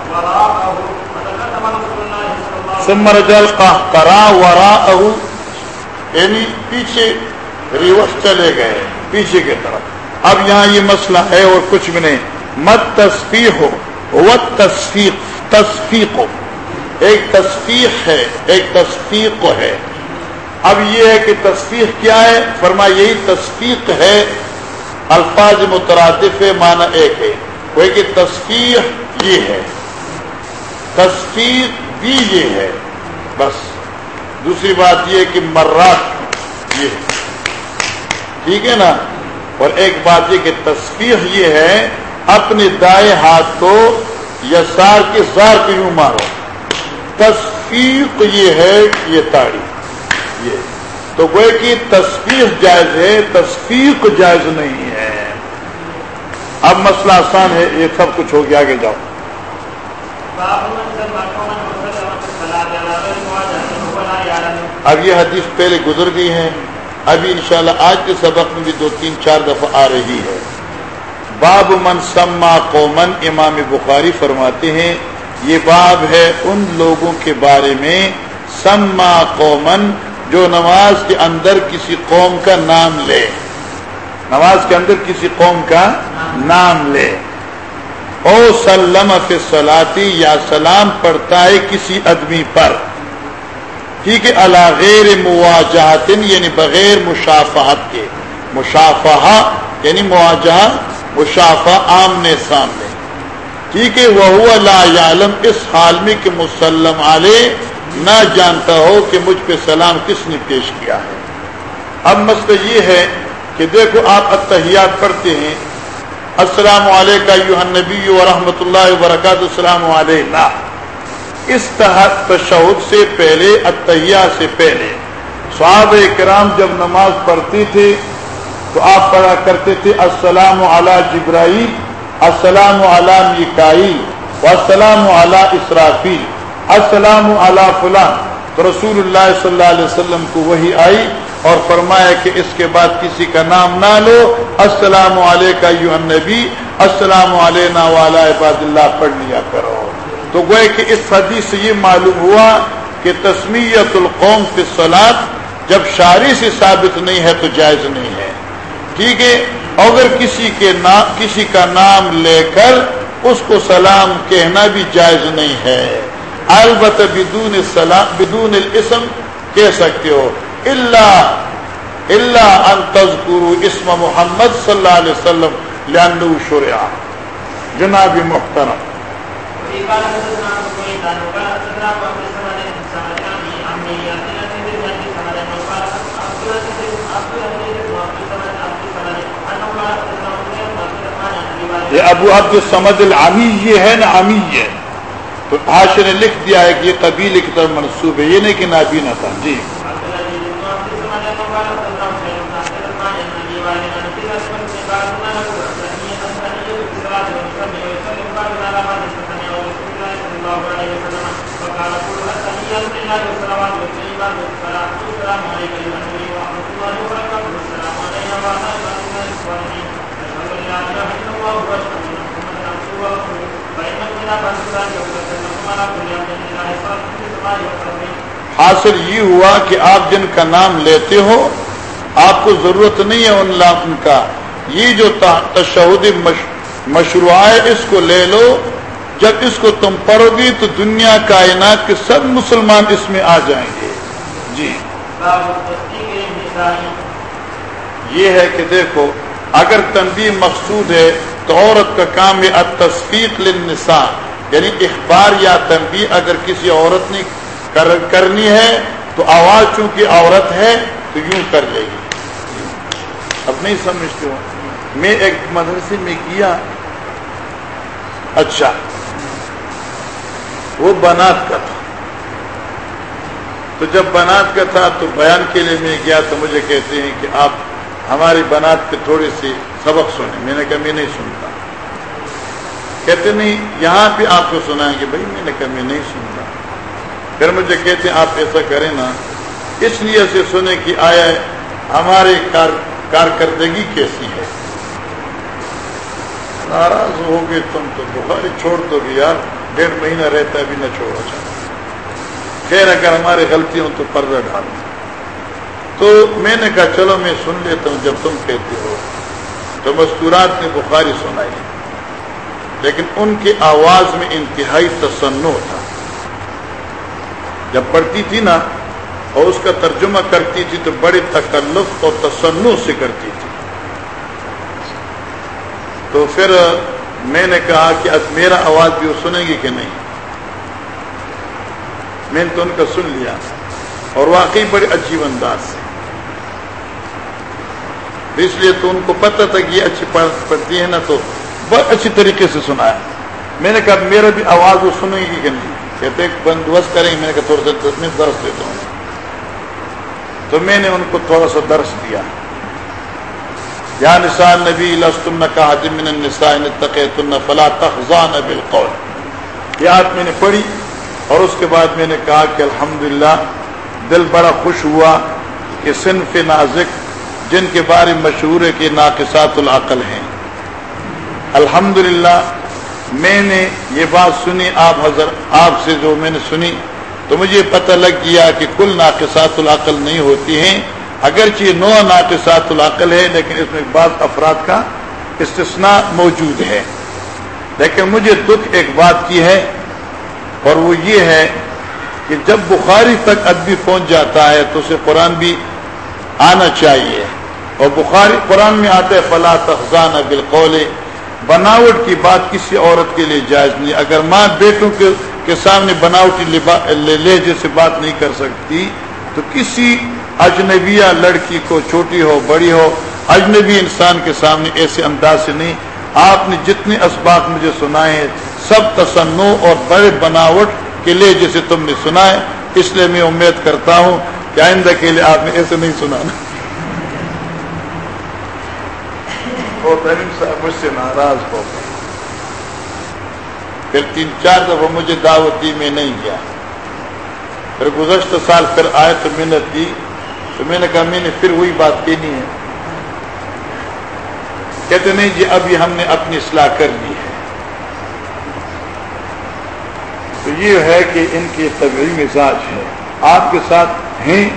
جل کا کرا ورا یعنی پیچھے ریورس چلے گئے، پیچھے کی طرف۔ اب یہاں یہ مسئلہ ہے اور کچھ بھی نہیں۔ مت تصفیح ہو وہ تصفیق تصفیق ہو۔ ایک تصفیق ہے، ایک تصفیق ہے۔ اب یہ ہے کہ تصفیق کیا ہے؟ فرما یہی تصفیق ہے، الفاظ مترادف معنی ایک ہے۔ وہ کہ تصفیق یہ ہے۔ تصفیق بھی یہ ہے۔ بس، دوسری بات یہ کہ مرات یہ ہے۔ ٹھیک ہے نا؟ اور ایک بات یہ کہ تصفیح یہ ہے، اپنے دائیں ہاتھ کو یا سار کے زار کے یوں مارو۔ تصفیق یہ ہے یہ تاڑی، یہ۔ تو وہ کہ تصفیح جائز ہے تصفیق جائز نہیں ہے۔ اب مسئلہ آسان ہے، یہ سب کچھ ہو گیا، آگے جاؤ۔ اب یہ حدیث پہلے گزر گئی ہیں۔ ابھی انشاءاللہ آج کے سبق میں بھی دو تین چار دفعہ آ رہی ہے۔ باب من سما قومن امام بخاری فرماتے ہیں، یہ باب ہے ان لوگوں کے بارے میں سما قومن جو نماز کے اندر کسی قوم کا نام لے۔ نماز کے اندر کسی قوم کا نام لے۔ او سلم فلاطی یا سلام پڑتا ہے کسی آدمی پر۔ ٹھیک ہے اللہ غیر مواجہتن یعنی بغیر مشافہت کے۔ یعنی مشافہ یعنی مواجہ مشافہ آمنے سامنے۔ ٹھیک ہے وہ لا عالم اس حال میں کہ مسلم علیہ نہ جانتا ہو کہ مجھ پہ سلام کس نے پیش کیا ہے۔ اب مسئلہ یہ ہے کہ دیکھو، آپ اتحیات پڑھتے ہیں۔ السلام علیکم نبی و رحمۃ اللہ وبرکاتہ، السلام علیہ اس تحت تشہد سے پہلے اتحیہ سے پہلے۔ صحابہ کرام جب نماز پڑھتی تھی تو آپ پڑھا کرتے تھے، السلام علی جبرائیل، السلام علی مکائی السلام علی اسرافی السلام علی فلان۔ تو رسول اللہ صلی اللہ علیہ وسلم کو وہی آئی اور فرمایا کہ اس کے بعد کسی کا نام نہ لو۔ السلام علیکم نبی السلام علینا والا عباد اللہ، پڑھ لیا کرو۔ تو گوئے کہ اس حدیث سے یہ معلوم ہوا کہ تسمیت القوم فی سلاد جب شاعری سے ثابت نہیں ہے تو جائز نہیں ہے۔ ٹھیک ہے؟ اگر کسی کے نام کسی کا نام لے کر اس کو سلام کہنا بھی جائز نہیں ہے۔ البتہ بدون سلام، بدون الاسم کہہ سکتے ہو۔ اللہ اللہ ان تذکرو اسم محمد صلی اللہ علیہ وسلم لانو شرع۔ جناب محترم یہ ابو عبد سمد العمی یہ ہے نا امی ہے۔ تو حاشر نے لکھ دیا ہے کہ یہ قبیل کی طرف منصوب ہے، یہ نہیں کہ نابینا تھا۔ جی۔ حاصل یہ ہوا کہ آپ جن کا نام لیتے ہو، آپ کو ضرورت نہیں ہے ان لام کا۔ یہ جو تشہد مشروع ہے، اس کو لے لو۔ جب اس کو تم پڑھو گی تو دنیا، کائنات کے سب مسلمان اس میں آ جائیں گے۔ جی۔ یہ ہے کہ دیکھو، اگر تنبیہ مقصود ہے تو عورت کا کام ہے تصفیق للنساء یعنی اخبار یا تنبیہ اگر کسی عورت نے کرنی ہے تو آواز چونکہ عورت ہے تو یوں کر لے گی۔ اب نہیں سمجھتے ہو؟ میں ایک مدرسے میں کیا۔ اچھا۔ وہ بنات کا تھا۔ تو جب بنات کا تھا تو بیان کے لیے میں گیا تو مجھے کہتے ہیں کہ آپ ہماری بنات کے تھوڑی سی سبق سنیں۔ میں نے کہا میں نہیں سنتا۔ کہتے نہیں، یہاں پہ آپ کو سنائیں گے. بھائی، میں نے کہا، میں نہیں سنتا پھر مجھے کہتے ہیں، آپ ایسا کریں نا. اس لیے سے سنیں کہ آیا ہماری کارکردگی کیسی ہے؟ ناراض ہو گئے تم تو، بخاری چھوڑ دو بھی یار، ڈیڑھ مہینہ رہتا ہے بھی نہ چھوڑا چاہتا خیر، اگر ہماری غلطی ہو تو پردہ ڈال۔ تو میں نے کہا، چلو میں سن لیتا ہوں جب تم کہتے ہو۔ تو مستورات نے بخاری سنائی۔ لیکن ان کی آواز میں انتہائی تسنو تھا۔ جب پڑھتی تھی نا، اور اس کا ترجمہ کرتی تھی تو بڑے تکلف اور تسنو سے کرتی تھی۔ تو پھر میں نے کہا کہ اب میرا آواز بھی وہ سنیں گی کہ نہیں۔ میں نے تو ان کا سن لیا۔ اور واقعی بڑے عجیب انداز سے۔ اس لیے تو ان کو پتہ تھا کہ یہ اچھی پڑھتی ہے نا تو بہت اچھی طریقے سے سنا ہے۔ میں نے کہا، میرا بھی آواز وہ سنیں گی کہ نہیں۔ کہتے بندوبست کریں۔ میں نے کہا، تھوڑا سا میں درس دیتا ہوں۔ تو میں نے ان کو تھوڑا سا درس دیا۔ یا نساء نبی لستم کہا من النساء تقیتن فلا تخزان بالقول۔ یہ آج میں نے پڑھی اور اس کے بعد میں نے کہا کہ الحمدللہ، دل بڑا خوش ہوا کہ صنف نازک، جن کے بارے مشہور ہے کہ ناقصات العقل ہیں۔ الحمدللہ، میں نے یہ بات سنی، آپ حضر، آپ سے جو میں نے سنی، تو مجھے پتہ لگ گیا کہ کل ناقصات العقل نہیں ہوتی ہیں۔ اگرچہ نو ناقصات العقل ہے، لیکن اس میں بعض افراد کا استثناء موجود ہے۔ لیکن مجھے دکھ ایک بات کی ہے، اور وہ یہ ہے کہ جب بخاری تک ادبی پہنچ جاتا ہے، تو اسے قرآن بھی آنا چاہیے۔ اور بخاری، قرآن میں آتا ہے فلاں تفزان بالقول بناوٹ کی بات کسی عورت کے لیے جائز نہیں اگر ماں بیٹوں کے کے سامنے بناوٹی لہجے سے بات نہیں کر سکتی، تو کسی اجنبیہ لڑکی کو، چھوٹی ہو، بڑی ہو، اجنبی انسان کے سامنے ایسے انداز سے نہیں۔ آپ نے جتنے اسباق مجھے سنائے ہیں، سب تصنو اور بڑے بناوٹ کے لیے جسے تم نے سنا ہے اس لیے میں امید کرتا ہوں کہ آئندہ کے لیے آپ نے ایسے نہیں سنانا۔ صاحب مجھ سے ناراض ہو گئے۔ پھر تین چار دفعہ مجھے دعوتی میں نہیں گیا۔ پھر گزشتہ سال پھر آئے تو محنت دی۔ تو میں نے کہا، میں نے پھر وہی بات کہنی ہے۔ کہتے نہیں جی ابھی ہم نے اپنی اصلاح کر لی ہے۔ تو یہ ہے کہ ان کی طبعی مزاج ہے۔ آپ کے ساتھ ہیں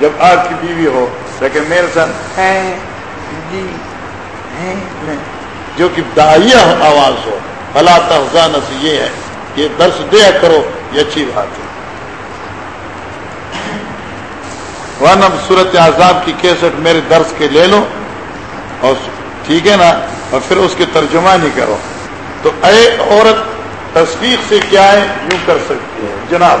جب آپ کی بیوی ہو، لیکن میرے ساتھ جی۔ جو کہ دائیا آواز ہو. اللہ تفزان سے یہ ہے کہ درس دیا کرو، یہ اچھی بات ہے. ورنہ صورت عذاب کی کیسٹ میرے درس کے لے لو اور ٹھیک ہے نا؟ اور پھر اس کی ترجمہ نہیں کرو. تو اے عورت، تصدیق سے کیا ہے؟ یوں کر سکتی ہے. جناب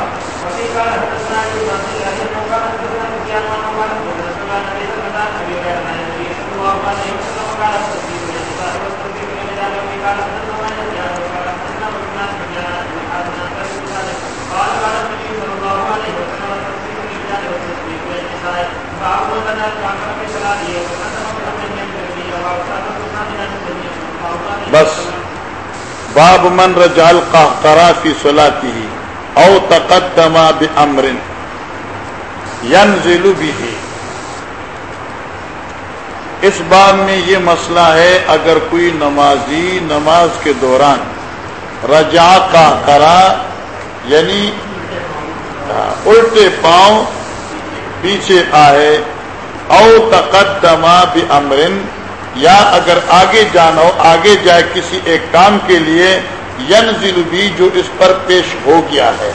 بس باب من رجال کا کرافی سلاتی ہی او تقدما بمر ین بھی اس باب میں یہ مسئلہ ہے، اگر کوئی نمازی نماز کے دوران رجا کا کرا یعنی الٹے پاؤں پیچھے آئے، او تقدما بمرن یا اگر آگے جانا ہو آگے جائے کسی ایک کام کے لیے ین بھی جو اس پر پیش ہو گیا ہے۔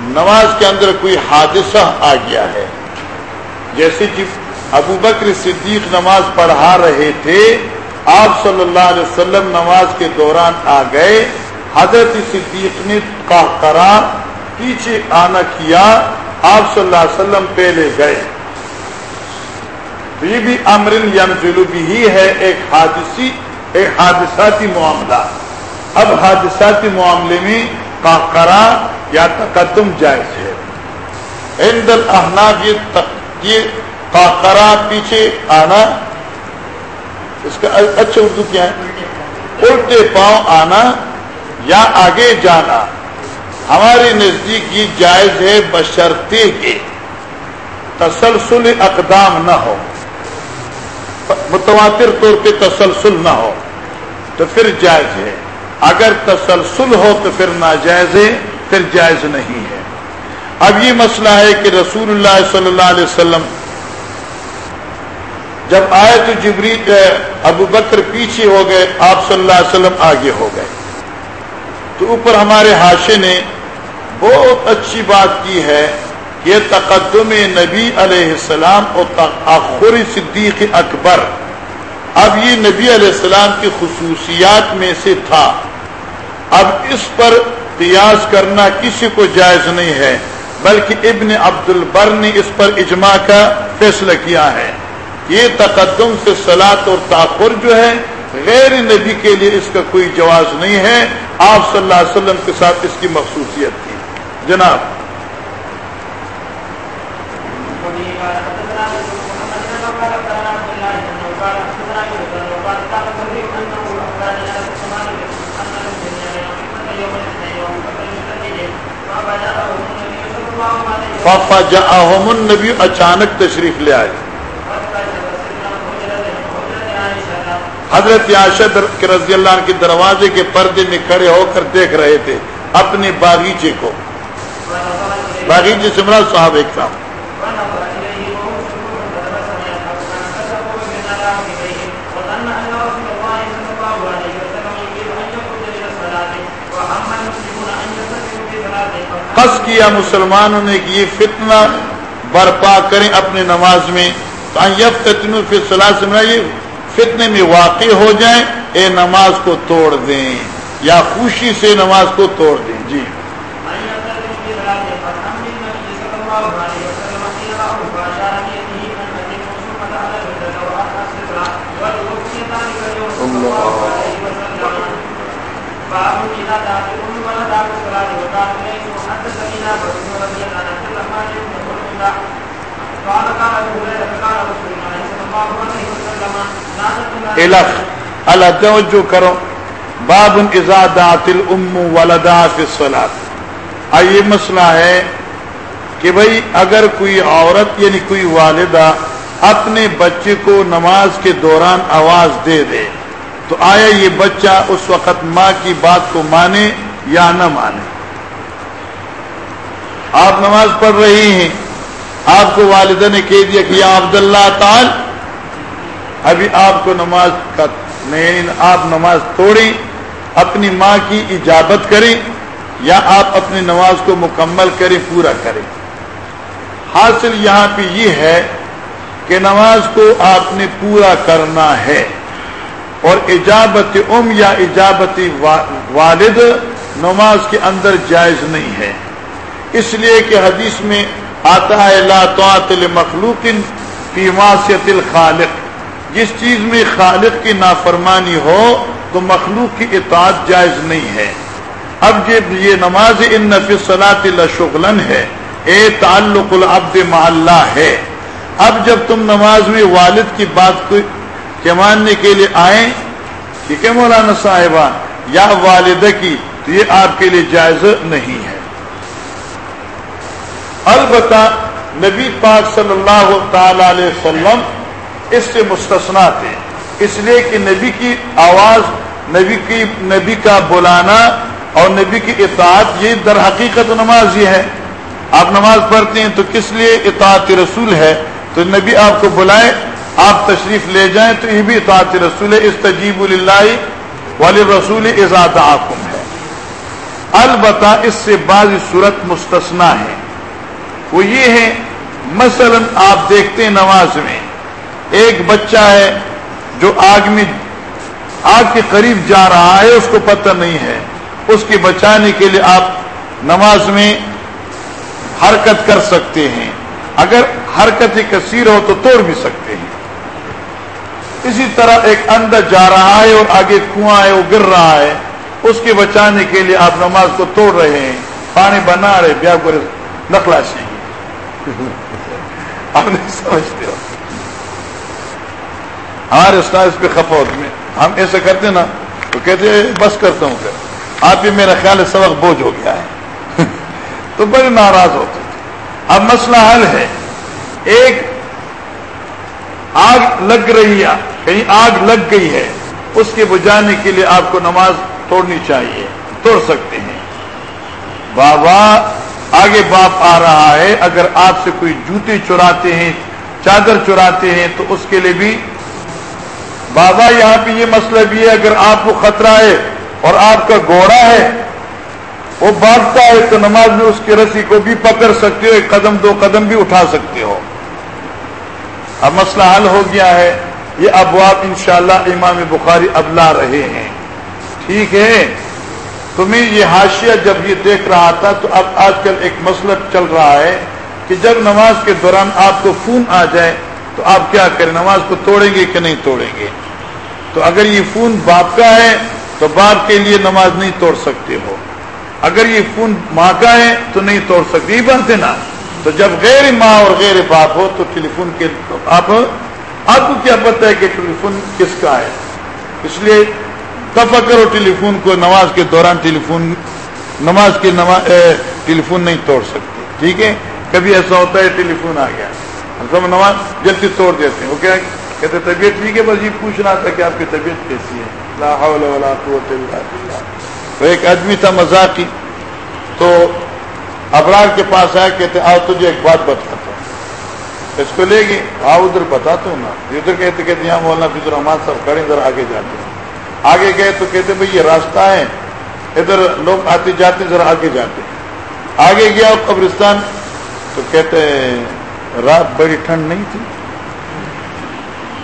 نماز کے اندر کوئی حادثہ آ گیا ہے۔ جیسے کہ ابو بکر صدیق نماز پڑھا رہے تھے، آپ صلی اللہ علیہ وسلم نماز کے دوران آ گئے۔ حضرت صدیق نے کا کرا پیچھے آنا کیا، آپ صلی اللہ علیہ وسلم پہلے گئے۔ یہ بھی امرن یم بھی ہے ایک حادثی، ایک حادثاتی معاملہ۔ اب حادثاتی معاملے میں کاکرا یا تقدم جائز ہے۔ یہ کاکرا پیچھے آنا۔ اس کا اچھا اردو کیا ہے؟ الٹے پاؤں آنا یا آگے جانا۔ ہمارے نزدیک یہ جائز ہے بشرتے کے۔ تسلسل اقدام نہ ہو۔ متواتر طور پہ تسلسل نہ ہو تو پھر جائز ہے۔ اگر تسلسل ہو تو پھر ناجائز ہے، پھر جائز نہیں ہے۔ اب یہ مسئلہ ہے کہ رسول اللہ صلی اللہ علیہ وسلم جب آئے تو جبری ابو بکر پیچھے ہو گئے، آپ صلی اللہ علیہ وسلم آگے ہو گئے۔ تو اوپر ہمارے ہاشے نے بہت اچھی بات کی ہے۔ یہ تقدم نبی علیہ السلام اور تاخر صدیق اکبر۔ اب یہ نبی علیہ السلام کی خصوصیات میں سے تھا۔ اب اس پر قیاس کرنا کسی کو جائز نہیں ہے، بلکہ ابن عبد البر نے اس پر اجماع کا فیصلہ کیا ہے۔ یہ تقدم سے سلاد اور تاخر جو ہے، غیر نبی کے لیے اس کا کوئی جواز نہیں ہے۔ آپ صلی اللہ علیہ وسلم کے ساتھ اس کی مخصوصیت تھی جناب النبی اچانک تشریف لے آئے۔ حضرت کے رضی اللہ عنہ کے دروازے کے پردے میں کھڑے ہو کر دیکھ رہے تھے، اپنے باغیچے کو۔ باغیچے سمرا صاحب ایک تھا قص کیا مسلمانوں نے کہ یہ فتنہ برپا کریں اپنے نماز میں پھر صلاح یہ فتنے میں واقع ہو جائیں، اے نماز کو توڑ دیں، یا خوشی سے نماز کو توڑ دیں۔ جی۔ اللہ توجہ کرو۔ باب ازادات الام ولدات الصلاۃ آئیے مسئلہ ہے کہ بھائی اگر کوئی عورت یعنی کوئی والدہ اپنے بچے کو نماز کے دوران آواز دے دے، تو آیا یہ بچہ اس وقت ماں کی بات کو مانے یا نہ مانے؟ آپ نماز پڑھ رہی ہیں۔ آپ کو والدہ نے کہہ دیا کہ یا عبداللہ تعال، ابھی آپ کو نماز کا نہیں آپ نماز توڑیں، اپنی ماں کی اجابت کریں، یا آپ اپنی نماز کو مکمل کریں، پورا کریں۔ حاصل یہاں پہ یہ ہے کہ نماز کو آپ نے پورا کرنا ہے۔ اور ایجابت ام یا ایجابت والد نماز کے اندر جائز نہیں ہے۔ اس لیے کہ حدیث میں آتا ہے لا طاعت مخلوق فی معصیت الخالق۔ جس چیز میں خالق کی نافرمانی ہو، تو مخلوق کی اطاعت جائز نہیں ہے۔ اب جب یہ نماز ان نفی صلاح لشغلن ہے، اے تعلق العبد محلہ ہے۔ اب جب تم نماز میں والد کی بات کو کے ماننے کے لیے آئیں، ٹھیک ہے مولانا صاحبہ، یا والدہ کی، تو یہ آپ کے لیے جائز نہیں ہے۔ البتہ نبی پاک صلی اللہ تعالی علیہ وسلم اس سے مستثنا تھے۔ اس لیے کہ نبی کی آواز، نبی کی، نبی کا بلانا اور نبی کی اطاعت، یہ در حقیقت نماز یہ ہے۔ آپ نماز پڑھتے ہیں تو کس لیے اطاعت رسول ہے؟ تو نبی آپ کو بلائے، آپ تشریف لے جائیں تو یہ بھی اطاعت رسول ہے۔ اس تجیب اللہ والی رسول ازاد آکم ہے۔ البتہ اس سے بعض صورت مستثنا ہے۔ وہ یہ ہے، مثلا آپ دیکھتے ہیں نماز میں، ایک بچہ ہے جو آگ میں، آگ کے قریب جا رہا ہے، اس کو پتہ نہیں ہے۔ اس کے بچانے کے لیے آپ نماز میں حرکت کر سکتے ہیں۔ اگر حرکت کثیر ہو تو توڑ بھی سکتے ہیں۔ اسی طرح ایک اندر جا رہا ہے اور آگے کنواں ہے، وہ گر رہا ہے۔ اس کے بچانے کے لیے آپ نماز کو توڑ رہے ہیں، پانی بنا رہے بیا کو نقلا چاہیے آپ نہیں سمجھتے ہو ہمارے استاد اس پہ خفا ہوتے میں ہم ایسا کرتے نا، تو کہتے بس کرتا ہوں پھر۔ آپ بھی میرا خیال ہے، سبق بوجھ ہو گیا ہے۔ تو بڑے ناراض ہوتے اب مسئلہ حل ہے۔ ایک آگ لگ رہی ہے کہیں آگ لگ گئی ہے۔ اس کے بجانے کے لیے آپ کو نماز توڑنی چاہیے، توڑ سکتے ہیں۔ بابا آگے باپ آ رہا ہے، اگر آپ سے کوئی جوتے چراتے ہیں، چادر چراتے ہیں، تو اس کے لیے بھی بابا یہاں پہ یہ مسئلہ بھی ہے، اگر آپ کو خطرہ ہے اور آپ کا گھوڑا ہے، وہ بانٹتا ہے تو نماز میں اس کی رسی کو بھی پکڑ سکتے ہو ایک قدم دو قدم بھی اٹھا سکتے ہو۔ اب مسئلہ حل ہو گیا ہے۔ یہ ابواب انشاءاللہ امام بخاری اب لا رہے ہیں۔ ٹھیک ہے؟ تمہیں یہ حاشیہ جب یہ دیکھ رہا تھا تو اب آج کل ایک مسئلہ چل رہا ہے کہ جب نماز کے دوران آپ کو فون آ جائے تو آپ کیا کریں؟ نماز کو توڑیں گے کہ نہیں توڑیں گے؟ تو اگر یہ فون باپ کا ہے تو باپ کے لیے نماز نہیں توڑ سکتے ہو۔ اگر یہ فون ماں کا ہے تو نہیں توڑ سکتے۔ یہ بنتے نا۔ تو جب غیر ماں اور غیر باپ ہو تو ٹیلی فون کے آپ آپ کو کیا پتا ہے کہ ٹیلی فون کس کا ہے؟ اس لیے دفع کرو ٹیلی فون کو، نماز کے دوران ٹیلی فون نماز کی نماز ٹیلی فون نہیں توڑ سکتے، ٹھیک ہے؟ کبھی ایسا ہوتا ہے ٹیلی فون آ گیا۔ ہم سب نماز جلدی توڑ دیتے ہیں، وہ کیا کہتے طبیعت ٹھیک ہے، بس یہ پوچھنا تھا کہ آپ کی طبیعت کیسی ہے؟ لا حول ولا قوت الا باللہ۔ تو ایک آدمی تھا مزاقی تو ابرار کے پاس آیا، کہتے آؤ تجھے ایک بات بتاتا ہوں۔ اس کو لے گی آؤ ادھر بتاتا ہوں نا۔ ادھر کہتے کہتے یہاں مولانا فضر الرحمان صاحب کھڑے ادھر آگے جاتے ہیں۔ آگے گئے تو کہتے بھائی یہ راستہ ہے۔ ادھر لوگ آتے جاتے ذرا آگے جاتے آگے گیا قبرستان تو کہتے رات بڑی ٹھنڈ نہیں تھی۔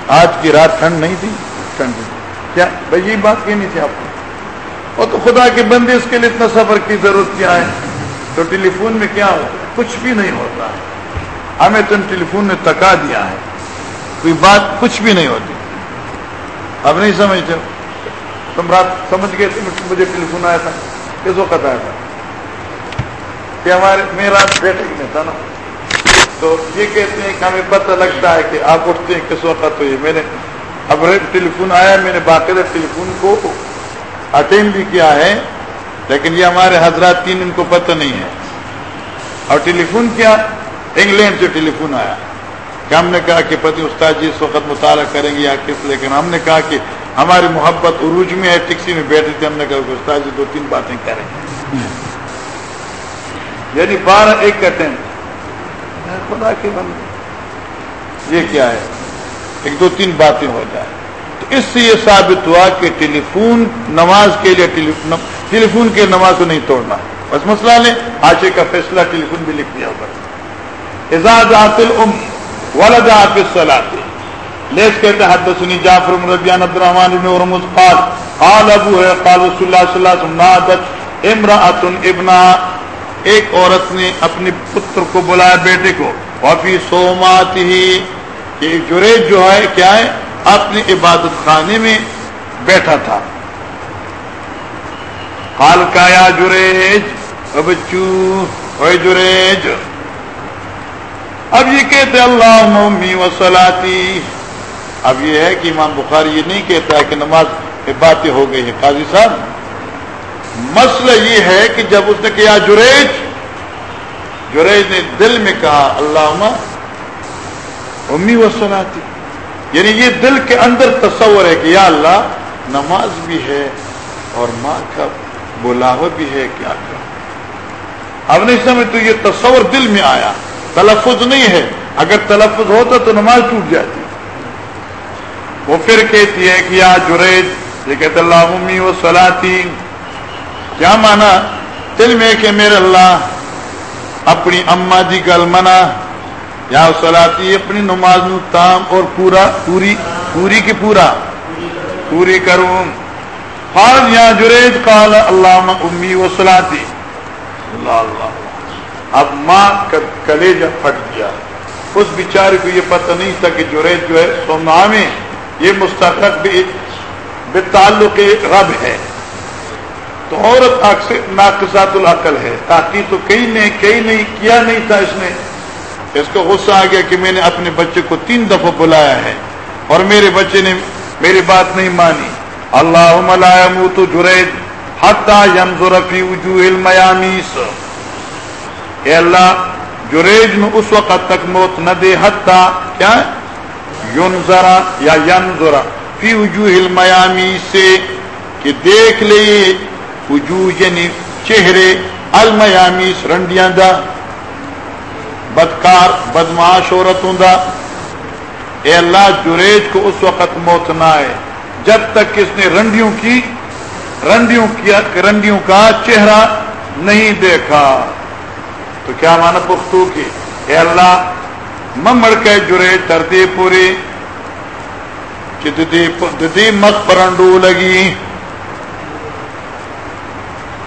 آج کی رات ٹھنڈ نہیں تھی۔ ٹھنڈ کیا؟ بھائی یہ بات کہنی تھی آپ کو۔ وہ تو خدا کے بندے اس کے لیے اتنا سفر کی ضرورت کیا ہے؟ تو ٹیلی فون میں کیا ہو؟ کچھ بھی نہیں ہوتا ہمیں تم ٹیلی فون نے تکا دیا ہے۔ کوئی بات کچھ بھی نہیں ہوتی۔ اب نہیں سمجھتے تم رات سمجھ گئے، مجھے ٹیلی فون آیا تھا کس وقت آیا تھا۔ کہ ہمارے میں رات بیٹھے میں تھا نا۔ تو یہ کہتے ہیں کہ ہمیں پتہ لگتا ہے کہ آپ اٹھتے ہیں، کس وقت؟ ہوئی میں نے اب ٹیلی فون آیا، میں نے باقاعدہ ٹیلی فون کو اٹینڈ بھی کیا ہے، لیکن یہ ہمارے حضرات تین ان کو پتہ نہیں ہے۔ اور ٹیلی فون کیا؟ انگلینڈ سے ٹیلی فون آیا۔ کہ ہم نے کہا کہ پتی استاد جی اس وقت مطالعہ کریں گے یا کس لیکن ہم نے کہا کہ ہماری محبت عروج میں ہے، ٹیکسی میں بیٹھے تھے ہم نے کہا کہ استاد جی دو تین باتیں کریں یعنی بارہ ایک کا ٹائم خدا کے بند یہ کیا ہے؟ ایک دو تین باتیں ہو جائیں۔ تو اس سے یہ ثابت ہوا کہ ٹیلی فون نماز کے لیے ٹیلی فون کے نماز کو نہیں توڑنا۔ بس مسئلہ نے آشے کا فیصلہ ٹیلی فون بھی لکھ دیا ہوگا۔ اعزاز عاطل ام ولد عاطف صلاح لیس کہتے حد سنی جعفر مربیان عبد الرحمن بن ورمز قال قال ابو ہے قال رسول اللہ صلی اللہ علیہ وسلم نادت امرأت ابنا ایک عورت نے اپنے پتر کو بلایا بیٹے کو۔ وفی سومات ہی یہ جریج جو ہے، کیا ہے؟ اپنے عبادت خانے میں بیٹھا تھا۔ حال کا یا جریج بچو جریج۔ اب یہ کہتے اللہ ممی و سلاتی اب یہ ہے کہ امام بخاری یہ نہیں کہتا ہے کہ نماز میں باتیں ہو گئی ہے. قاضی صاحب، مسئلہ یہ ہے کہ جب اس نے کیا جریج جریج نے دل میں کہا اللہ امی و سلاتی یعنی یہ دل کے اندر تصور ہے کہ یا اللہ، نماز بھی ہے اور ماں کا بلاوا بھی ہے، کیا کیا اب نہیں سمجھ، تو یہ تصور دل میں آیا۔ تلفظ نہیں ہے۔ اگر تلفظ ہوتا تو نماز ٹوٹ جاتی۔ وہ پھر کہتی ہے کہ یا جریج، یہ کہتے اللہ امی و سلاتی کیا مانا؟ دل میں کہ میرے اللہ اپنی اما جی گل منا۔ یا سلاتی اپنی نماز نو تام اور پورا، پوری پوری کی پورا۔ پوری کروں۔ خاص یا جریج کال اللہ امی و سلاتی اللہ اللہ۔ اب ماں کا کلیجہ پھٹ گیا۔ اس بیچارے کو یہ پتہ نہیں تھا کہ جریج جو ہے سونا میں یہ مستقرک بھی رب ہے۔ تو عورت ناقصات العقل ہے۔ تاکہ تو کئی نے کئی نہیں، کیا نہیں تھا اس نے۔ اس کو غصہ آ گیا کہ میں نے اپنے بچے کو تین دفعہ بلایا ہے اور میرے بچے نے میری بات نہیں مانی۔ اللہ تو جریج حتا یم ضرفی المیامیس اے اللہ جریج میں اس وقت تک موت نہ دے حتا کیا؟ یون ذرا یا یم فی وجوہ المیامی سے کہ دیکھ لے وجوہ یعنی چہرے المیامیس رنڈیاں دا، بدکار بدماش عورتوں دا۔ اے اللہ، جریج کو اس وقت موت نہ آئے۔ جب تک اس نے رنڈیوں کی، رنڈیوں کیا رنڈیوں کا چہرہ نہیں دیکھا۔ تو کیا مانا پختو کی؟ اے اللہ ممڑ کے جرے تردی پوری ددی مت پرنڈو لگی۔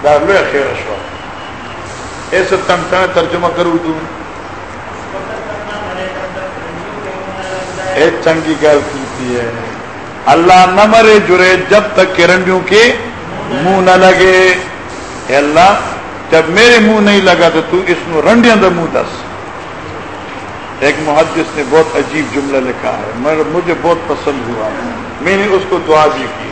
خیر ایسے ترجمہ کروں تم ایک چنگی گل کی ہے۔ اللہ نہ مرے جرے جب تک کرنڈیوں کے منہ نہ لگے۔ اے اللہ، جب میرے منہ نہیں لگا تو تو اس رنڈیاں دا منہ دس۔ ایک محدث نے بہت عجیب جملہ لکھا ہے مجھے بہت پسند ہوا۔ میں نے اس کو دعا بھی کی۔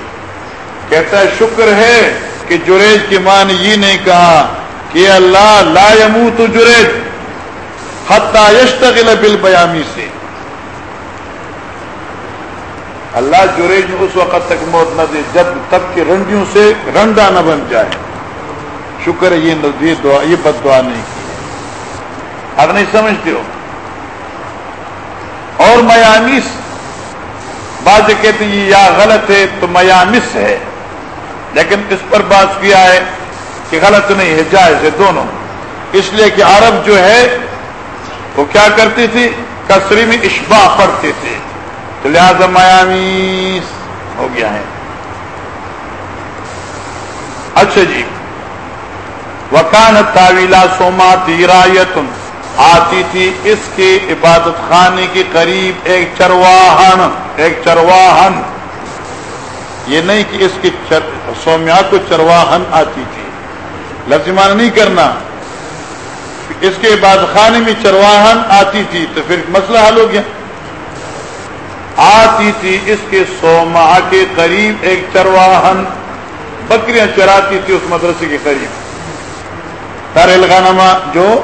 کہتا ہے، شکر ہے کہ جریج کی ماں نے یہ نہیں کہا کہ اللہ، لا یمو تو جریج حتہ یشتغل بل بیامی سے۔ اللہ جریج اس وقت تک موت نہ دے، جب تک کہ رنڈیوں سے رنڈا نہ بن جائے۔ شکر ہے، یہ دعا، یہ بد دعا نہیں کی۔ اب نہیں سمجھتے ہو؟ اور میامس بعض کہتے ہیں یا غلط ہے تو میامس ہے، لیکن اس پر بات کیا ہے کہ غلط نہیں ہے، جائز ہے دونوں۔ اس لیے کہ عرب جو ہے، وہ کیا کرتی تھی؟ کسری میں اشبا پڑھتے تھے۔ تو لہذا میامیس ہو گیا ہے۔ اچھا جی۔ وکان تعویلا سوما تیرایت آتی تھی، اس کے عبادت خانے کے قریب ایک چرواہن ایک چرواہن۔ یہ نہیں کہ اس کی چر... سومیا کو چرواہن آتی تھی۔ لفظمان نہیں کرنا۔ اس کے عبادت خانے میں چرواہن آتی تھی، تو پھر مسئلہ حل ہو گیا۔ آتی تھی، اس کے سوما کے قریب ایک چرواہن۔ بکریاں چراتی تھی اس مدرسے کے قریب۔ تر الغنما جو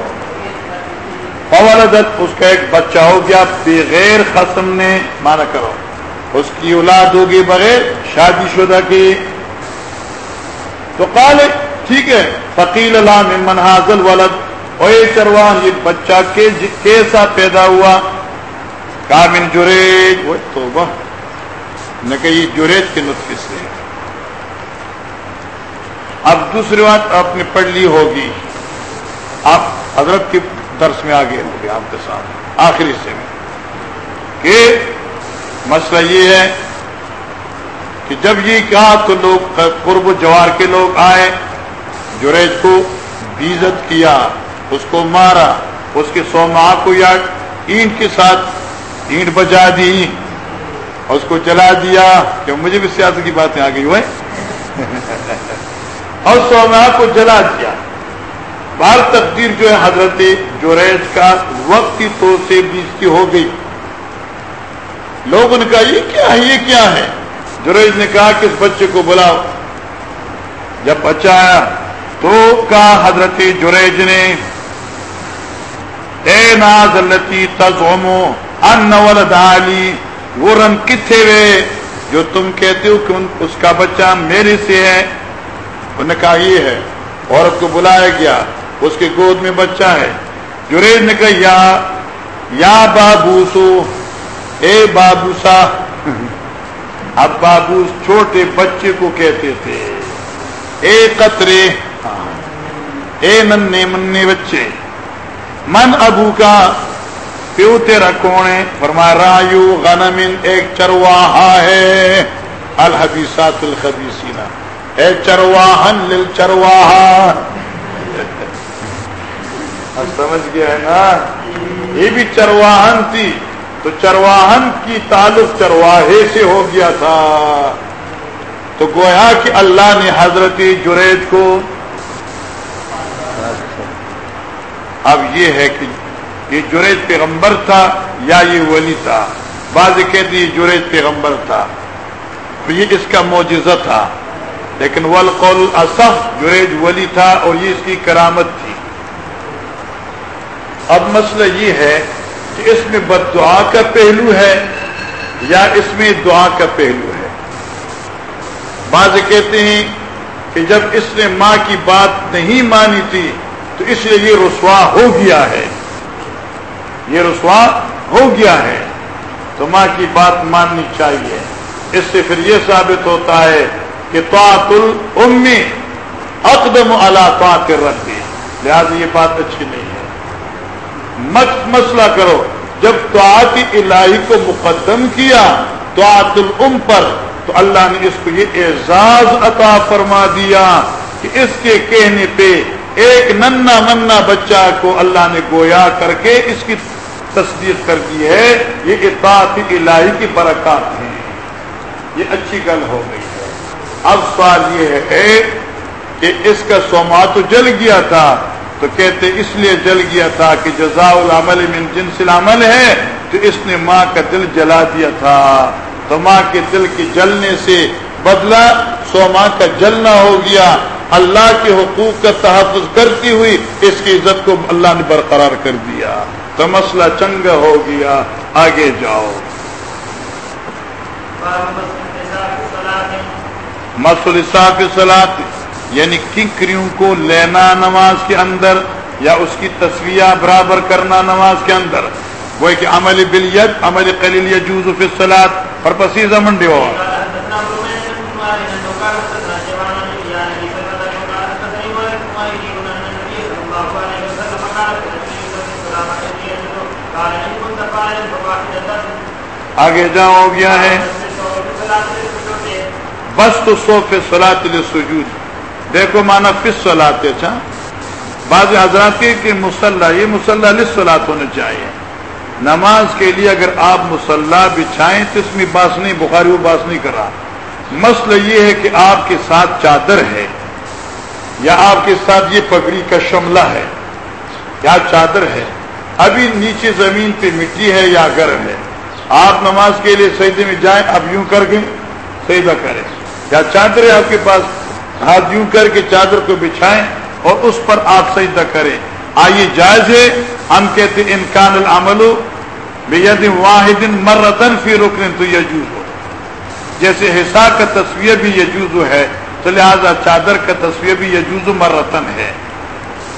فولدت اس کا ایک بچہ ہو گیا، بغیر قسم نے، مانا کرو، اس کی اولاد ہوگی بغیر شادی شدہ کی۔ تو قال، ٹھیک ہے، فقیل اللہ من منحاظل ولد اور چروان یہ بچہ جی، کیسا پیدا ہوا؟ کامن جریج۔ وہ توبہ۔ نہ کہ یہ جریج کے نطفے سے۔ اب دوسری بات آپ نے پڑھ لی ہوگی۔ آپ حضرت کی درس میں آگے ہوں گے آپ کے ساتھ۔ آخری سے میں۔ کہ مسئلہ یہ ہے کہ جب یہ کہا تو لوگ قرب و جوار کے لوگ آئے، جریج کو بیزت کیا، اس کو مارا، اس کے سو ماہ کو یا اینٹ کے ساتھ اینٹ بجا دی، اس کو جلا دیا کہ مجھے بھی سیاست کی باتیں آ گئی ہوئے اور سو ماہ کو جلا دیا۔ بار تقدیر جو ہے حضرت جوریج کا وقتی طور سے بیچتی ہو گئی۔ لوگوں نے کہا، یہ کیا ہے؟ یہ کیا ہے؟ جوریج نے کہا کہ اس بچے کو بلاؤ۔ جب بچہ آیا تو کہا حضرت جوریج نے، اے ناز التی تزومو ان ولد علی وہ رن کتنے وے؟ جو تم کہتے ہو کہ اس کا بچہ میرے سے ہے۔ انہوں نے کہا، یہ ہے۔ عورت کو بلایا گیا۔ اس کے گود میں بچہ ہے۔ جریج نے کہا، یا یا بابوسو، اے بابوسا۔ اب بابوس چھوٹے بچے کو کہتے تھے، اے قطرے، اے ننے منے بچے، من ابو کا پیو تیرا کون ہے؟ فرما، رایو غنمن، ایک چرواہا ہے۔ الحبیسات الخبیسینا، اے چرواہن لل چرواہا سمجھ گیا ہے نا؟ یہ بھی چرواہن تھی، تو چرواہن کی تعلق چرواہے سے ہو گیا تھا۔ تو گویا کہ اللہ نے حضرت جریج کو اب یہ ہے کہ یہ جریج پیغمبر تھا یا یہ ولی تھا؟ بعض کہتے یہ جریج پیغمبر تھا۔ تو یہ اس کا معجزہ تھا۔ لیکن والقول اصف جریج ولی تھا اور یہ اس کی کرامت تھی۔ اب مسئلہ یہ ہے کہ اس میں بد دعا کا پہلو ہے یا اس میں دعا کا پہلو ہے۔ بعض کہتے ہیں کہ جب اس نے ماں کی بات نہیں مانی تھی تو اس لیے یہ رسوا ہو گیا ہے۔ یہ رسوا ہو گیا ہے۔ تو ماں کی بات ماننی چاہیے۔ اس سے پھر یہ ثابت ہوتا ہے کہ توات الامی اقدم اللہ طاط رکھ دی لہٰذا یہ بات اچھی نہیں۔ ہے مسئلہ کرو۔ جب توعت الہی کو مقدم کیا توعت الام پر، تو اللہ نے اس کو یہ اعزاز عطا فرما دیا کہ اس کے کہنے پہ ایک ننا منا بچہ کو اللہ نے گویا کر کے اس کی تصدیق کر دی ہے۔ یہ اطاعت الہی کی برکات ہیں۔ یہ اچھی گل ہو گئی۔ ہے اب سوال یہ ہے کہ اس کا سوما تو جل گیا تھا۔ تو کہتے اس لیے جل گیا تھا کہ جزا العمل من جنس العمل ہے تو اس نے ماں کا دل جلا دیا تھا تو ماں کے دل کے جلنے سے بدلا سو ماں کا جلنا ہو گیا۔ اللہ کے حقوق کا تحفظ کرتی ہوئی اس کی عزت کو اللہ نے برقرار کر دیا۔ تو مسئلہ چنگا ہو گیا۔ آگے جاؤ۔ مسئلہ سلاط یعنی کنکریوں کو لینا نماز کے اندر یا اس کی تصویہ برابر کرنا نماز کے اندر؟ وہ کہ عمل بلیت عمل قلیل یجوز فی الصلاۃ پر پسیزہ منڈی ہو آگے جاؤ گیا ہے۔ بس تو سو پہ سلاط سجود دیکھو مانا پس سلاتے اچھا؟ بعض حضرات کے کہ مسلح یہ مسلح لسلاط ہونے چاہیے۔ نماز کے لیے اگر آپ مسلح بچھائیں تو اس میں باس نہیں، بخاری وہ باس نہیں کر رہا۔ مسئلہ یہ ہے کہ آپ کے ساتھ چادر ہے، یا آپ کے ساتھ یہ پگڑی کا شملہ ہے، یا چادر ہے۔ ابھی نیچے زمین پہ مٹی ہے یا گرم ہے۔ آپ نماز کے لیے سجدے میں جائیں، اب یوں کر کے سجدہ کریں۔ یا چادر ہے آپ کے پاس ہاتھ یوں کر کے چادر کو بچھائیں اور اس پر آپ سجدہ کریں۔ آئیے جائز ہے، ہم کہتے انکان العمل بید واحد مرتن فی رکن تو یجوز ہو۔ جیسے حصہ کا تصویر بھی یجوز ہے، تو لہٰذا چادر کا تصویر بھی یجوز مرتن ہے۔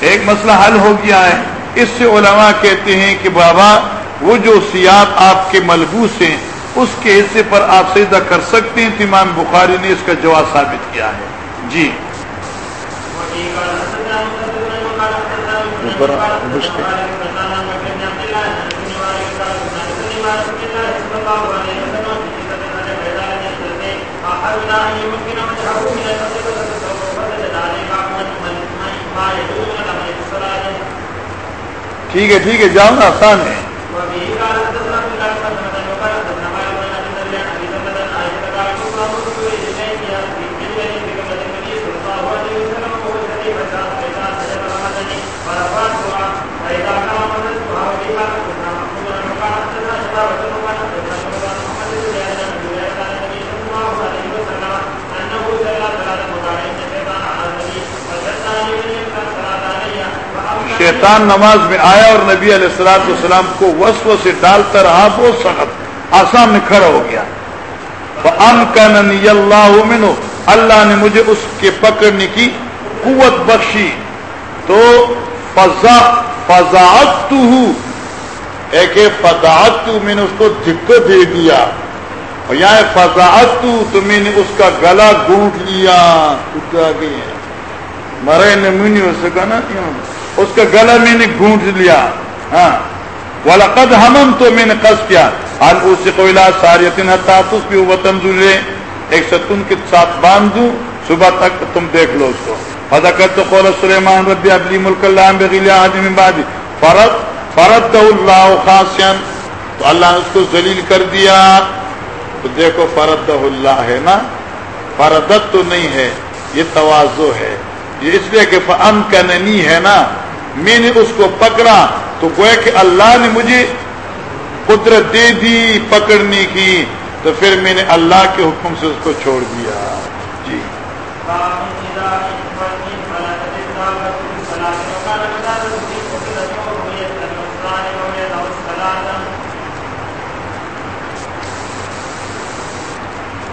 ایک مسئلہ حل ہو گیا ہے۔ اس سے علماء کہتے ہیں کہ بابا، وہ جو سیاب آپ کے ملبوس ہیں، اس کے حصے پر آپ سیدھا کر سکتے ہیں۔ امام بخاری نے اس کا جواب ثابت کیا ہے۔ جی۔ ٹھیک ہے ٹھیک ہے جاؤ نا آسان ہے۔ شیطان نماز میں آیا اور نبی علیہ السلاط والسلام کو وسو سے ڈالتا رہا، بہت سخت، آسان میں کھڑا ہو گیا۔ ام کا اللہ اللہ نے مجھے اس کے پکڑنے کی قوت بخشی۔ تو فضا فضاعت ایک فضاعت میں نے اس کو دھکو دے دیا۔ اور یہاں فضاعت تو میں نے اس کا گلا گونٹ لیا۔ مرے نے منی ہو سکا نا اس کا گلا میں نے گونٹ لیا۔ ہاں۔ ولقد ہمم تو میں نے قص کیا آج اس سے کوئی ساری تاطس بھی وطن ضرورے ایک ستون کے ساتھ باندھ دوں صبح تک تم دیکھ لو اس کو۔ فضا کر تو قول سلیمان ربی ابلی ملک اللہ بغیل آدمی بادی فرد فرد اللہ خاصین تو اللہ نے اس کو ذلیل کر دیا۔ تو دیکھو فرد اللہ ہے نا؟ فردت تو نہیں ہے، یہ توازو ہے۔ یہ اس لیے کہ ام کا ننی ہے نا؟ میں نے اس کو پکڑا تو گویا کہ اللہ نے مجھے قدرت دے دی پکڑنے کی، تو پھر میں نے اللہ کے حکم سے اس کو چھوڑ دیا۔ جی۔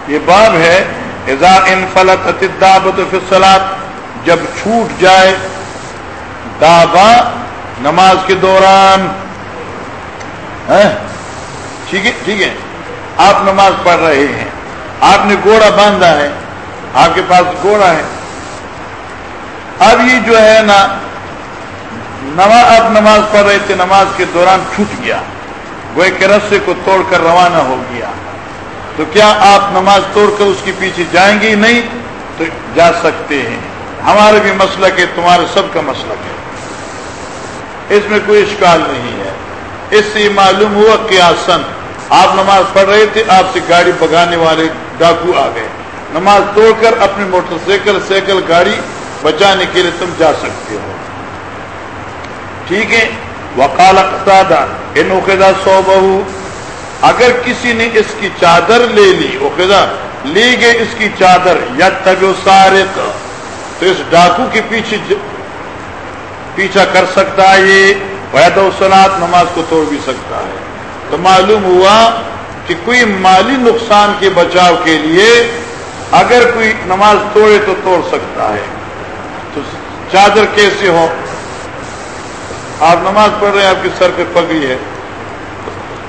یہ باب ہے، اذا ان فلت فصلات جب چھوٹ جائے دابا نماز کے دوران۔ ہاں؟ ٹھیک ہے ٹھیک ہے۔ آپ نماز پڑھ رہے ہیں۔ آپ نے گوڑا باندھا ہے۔ آپ کے پاس گوڑا ہے۔ اب یہ جو ہے نا نماز آپ نماز پڑھ رہے تھے، نماز کے دوران چھوٹ گیا۔ وہ ایک رسے کو توڑ کر روانہ ہو گیا۔ تو کیا آپ نماز توڑ کر اس کے پیچھے جائیں گے؟ نہیں، تو جا سکتے ہیں۔ ہمارے بھی مسلک ہے تمہارے سب کا مسلک ہے۔ اس میں کوئی اشکال نہیں ہے۔ اس سے معلوم ہوا کہ آسن، آپ نماز پڑھ رہے تھے، آپ سے گاڑی بگانے والے ڈاکو آ گئے۔ نماز توڑ کر اپنی موٹر سائیکل سائیکل گاڑی بچانے کے لیے تم جا سکتے ہو۔ ٹھیک ہے؟ وکال ان اوقیدہ سو بہو اگر کسی نے اس کی چادر لے لی اوقیدہ لی گئی اس کی چادر یا تب سارے تو اس ڈاکو کے پیچھے پیچھا کر سکتا ہے یہ وید وسلات نماز کو توڑ بھی سکتا ہے۔ تو معلوم ہوا کہ کوئی مالی نقصان کے بچاؤ کے لیے اگر کوئی نماز توڑے تو توڑ سکتا ہے۔ تو چادر کیسے ہو؟ آپ نماز پڑھ رہے ہیں، آپ کے سر پہ پگڑی ہے۔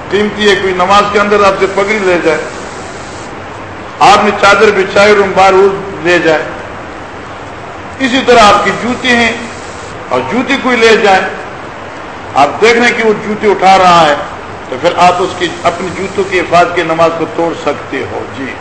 قیمتی ہے، کوئی نماز کے اندر آپ سے پگڑی لے جائے۔ آپ نے چادر بچھائی، روم بار لے جائے۔ اسی طرح آپ کی جوتی ہیں۔ اور جوتی کوئی لے جائے۔ آپ دیکھ رہے ہیں کہ وہ جوتی اٹھا رہا ہے، تو پھر آپ اس کی اپنی جوتوں کی حفاظت کی نماز کو توڑ سکتے ہو۔ جی۔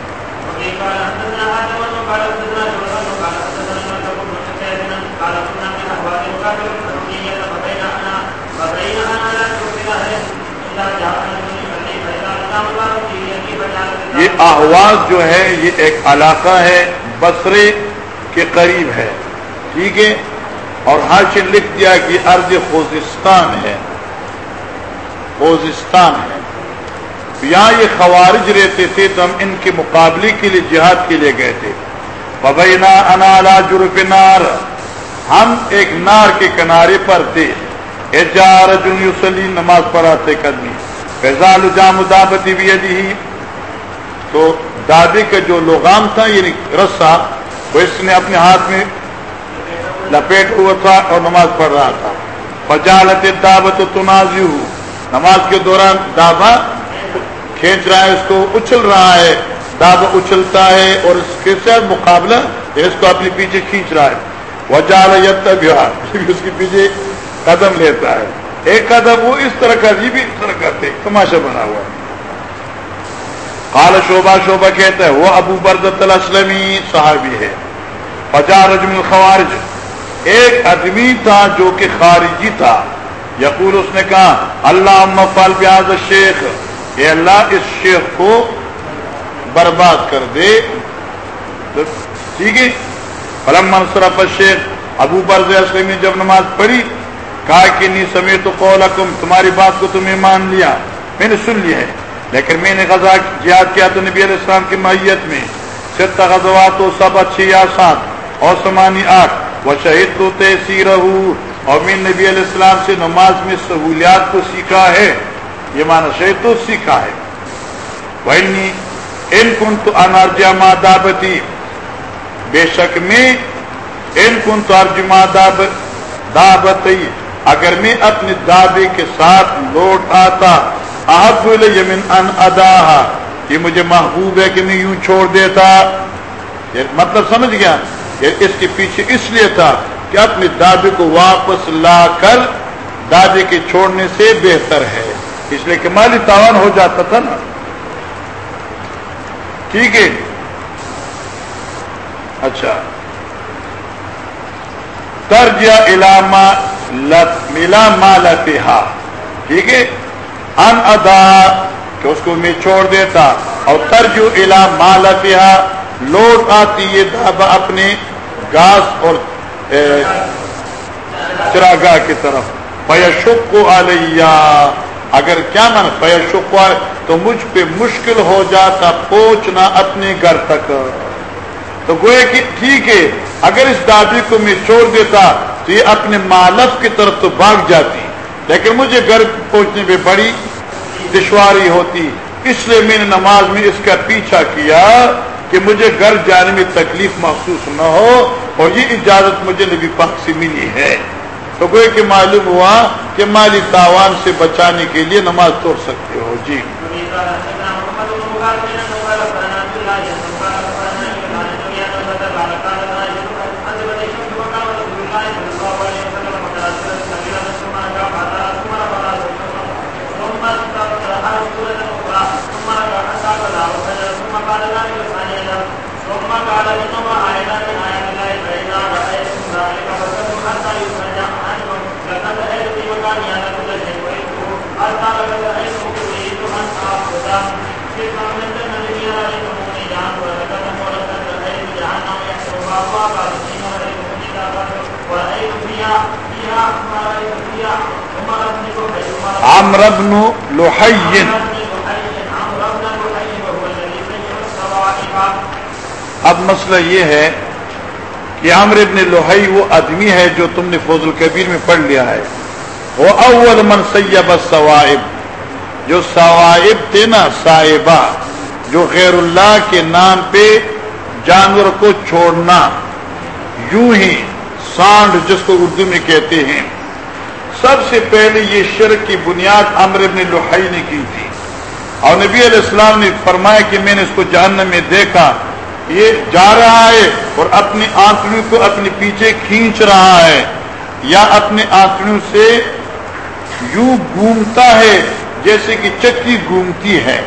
یہ آواز جو ہے، یہ ایک علاقہ ہے بسرے کے قریب ہے۔ ٹھیک ہے؟ اور حاشر لکھ دیا کہ ارض خوزستان ہے خوزستان ہے۔ یہاں یہ خوارج رہتے تھے تو ہم ان کے مقابلے کے لیے، جہاد کے لیے گئے تھے۔ ببینا انالا جرف نار۔ ہم ایک نار کے کنارے پر تھے۔ اجار جنوسلی نماز پڑھاتے قدمی فیضال جام دعوتی بھی تو دادی کا جو لغام تھا یعنی رسا، وہ اس نے اپنے ہاتھ میں لپیٹ ہوا تھا اور نماز پڑھ رہا تھا۔ فجالت دعوت تنازع نماز کے دوران دابا کھینچ رہا ہے، اس کو اچھل رہا ہے۔ دابا اچھلتا ہے اور اس کے ساتھ مقابلہ اس کو اپنے پیچھے کھینچ رہا ہے۔ وہ جال اس کے پیچھے قدم لیتا ہے۔ ایک قدم وہ اس طرح کا، یہ بھی اس طرح کرتے تماشا بنا ہوا۔ ہے قال شوبہ شوبہ کہتا ہے، وہ ابو برد الاسلمی صحابی ہے۔ فجا رجم الخوارج۔ ایک آدمی تھا جو کہ خارجی تھا۔ یقول اس نے کہا اللہ فال بیاض شیخ اے اللہ، اس شیخ کو برباد کر دے۔ ٹھیک ہے۔ فلم منصرف شیخ ابو برد اسلمی جب نماز پڑھی، کہا کہ نہیں سمے تو قولکم، تمہاری بات کو تمہیں مان لیا، میں نے سن لیا ہے۔ لیکن میں نے غزہ یاد کیا تو نبی علیہ السلام کی میت میں۔ ست غزوات تو سب اچھی یا سات، اور سمانی آٹھ۔ وہ شہید تو تحصیر اور میں نبی علیہ السلام سے نماز میں سہولیات کو سیکھا ہے، یہ مانا شہید تو سیکھا ہے۔ وہی ان کن تو انرجا ماں دابتی۔ بے شک میں ان کن تو ارجما داب، دابتی۔ اگر میں اپنے دادے کے ساتھ لوٹ آتا آپ یمن ان ادا یہ مجھے محبوب ہے کہ میں یوں چھوڑ دیتا۔ مطلب سمجھ گیا؟ اس کے پیچھے اس لیے تھا کہ اپنے دادے کو واپس لا کر دادے کے چھوڑنے سے بہتر ہے۔ اس لیے کہ مالی تاوان ہو جاتا تھا نا۔ ٹھیک ہے۔ اچھا۔ ترجیح علامہ ملا مالا ٹھیک ہے۔ ان ادا کہ اس کو میں چھوڑ دیتا۔ اور ترجو الا مالا لوٹ آتی یہ دابا اپنے گاس اور چراگاہ کی طرف۔ پیشک کو علیہ اگر کیا من پیشک تو مجھ پہ مشکل ہو جاتا پہنچنا اپنے گھر تک۔ تو گوئے کہ ٹھیک ہے، اگر اس دادی کو میں چھوڑ دیتا، تو یہ اپنے مالف کی طرف تو بھاگ جاتی۔ لیکن مجھے گھر پہنچنے میں بڑی دشواری ہوتی۔ اس لیے میں نے نماز میں اس کا پیچھا کیا کہ مجھے گھر جانے میں تکلیف محسوس نہ ہو۔ اور یہ اجازت مجھے نبی پاک سے ملی ہے۔ تو گوئے کہ معلوم ہوا کہ مالی تاوان سے بچانے کے لیے نماز توڑ سکتے ہو۔ جی۔ عمر بن لحی۔ اب مسئلہ یہ ہے کہ عمر ابن لوہئی وہ آدمی ہے جو تم نے فوز القبیر میں پڑھ لیا ہے۔ وہ اول من سیب الصوائب جو صوائب تھے نا صاحبہ جو غیر اللہ کے نام پہ جانور کو چھوڑنا۔ یوں ہی سانڈ جس کو اردو میں کہتے ہیں۔ سب سے پہلے یہ شرک کی بنیاد امر ابن لوہائی نے کی تھی۔ اور نبی علیہ السلام نے فرمایا کہ میں نے اس کو جہنم میں دیکھا۔ یہ جا رہا ہے اور اپنی آنکڑوں کو اپنے پیچھے کھینچ رہا ہے۔ یا اپنے آنکڑوں سے یوں گھومتا ہے جیسے کہ چکی گھومتی ہے۔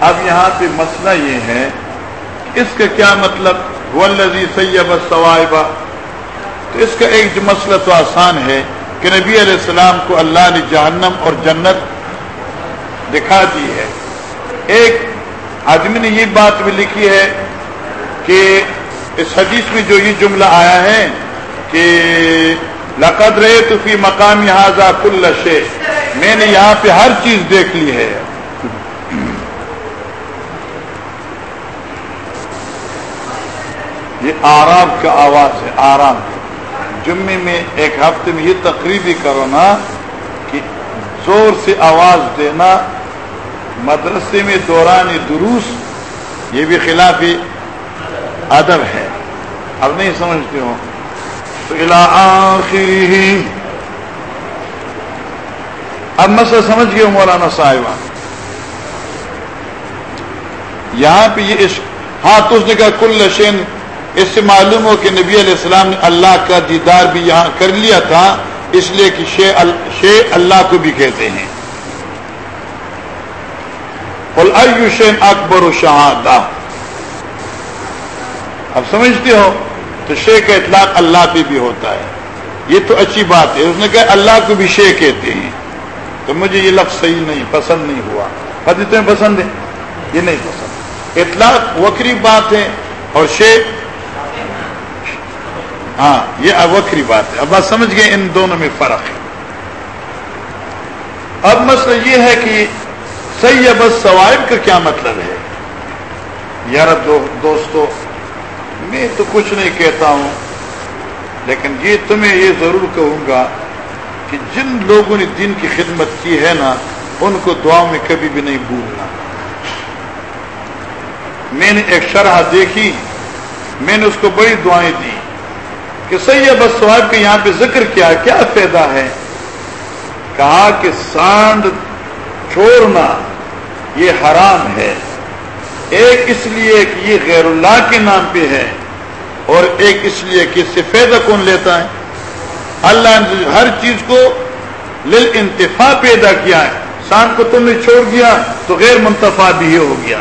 اب یہاں پہ مسئلہ یہ ہے۔ اس کا کیا مطلب؟ ولزی سیب سوائبہ تو اس کا ایک جو مسئلہ تو آسان ہے کہ نبی علیہ السلام کو اللہ نے جہنم اور جنت دکھا دی ہے۔ ایک آدمی نے یہ بات بھی لکھی ہے کہ اس حدیث میں جو یہ جملہ آیا ہے کہ لقد رہے تو فی مقام یہاں کل شے میں نے یہاں پہ ہر چیز دیکھ لی ہے۔ یہ آرام کا آواز ہے، آرام۔ جمعے میں ایک ہفتے میں یہ تقریبی کرو نا کہ زور سے آواز دینا، مدرسے میں دوران دروس، یہ بھی خلاف ادب ہے۔ اب نہیں سمجھتے ہو۔ تو آخری اب مسئلہ سمجھ گئے مولانا صاحبہ یہاں پہ یہ ہاں تو اس نے کہا، کل نشین اس سے معلوم ہو کہ نبی علیہ السلام نے اللہ کا دیدار بھی یہاں کر لیا تھا، اس لیے کہ شے اللہ کو بھی کہتے ہیں۔ شین اکبر و شہادہ اب سمجھتے ہو، تو شے کا اطلاق اللہ پہ بھی ہوتا ہے۔ یہ تو اچھی بات ہے، اس نے کہا اللہ کو بھی شے کہتے ہیں۔ تو مجھے یہ لفظ صحیح نہیں، پسند نہیں ہوا۔ پتی تمہیں پسند ہے، یہ نہیں پسند۔ اطلاق وکری بات ہے اور شے ہاں یہ وکری بات ہے۔ اب بات سمجھ گئے، ان دونوں میں فرق ہے۔ اب مسئلہ یہ ہے کہ صحیح بس سوائب کا کیا مطلب ہے؟ یار دو دوستو، میں تو کچھ نہیں کہتا ہوں، لیکن یہ تمہیں یہ ضرور کہوں گا کہ جن لوگوں نے دن کی خدمت کی ہے نا، ان کو دعا میں کبھی بھی نہیں بھولنا۔ میں نے ایک شرح دیکھی، میں نے اس کو بڑی دعائیں دی۔ کہ صحیح ہے، بس سواب کے یہاں پہ ذکر کیا کیا فائدہ ہے؟ کہا کہ سانڈ چھوڑنا یہ حرام ہے۔ ایک اس لیے کہ یہ غیر اللہ کے نام پہ ہے اور ایک اس لیے کہ اس سے فائدہ کون لیتا ہے؟ اللہ نے ہر چیز کو لل انتفا پیدا کیا ہے۔ سان کو تم نے چھوڑ دیا تو غیر منتفا بھی ہو گیا۔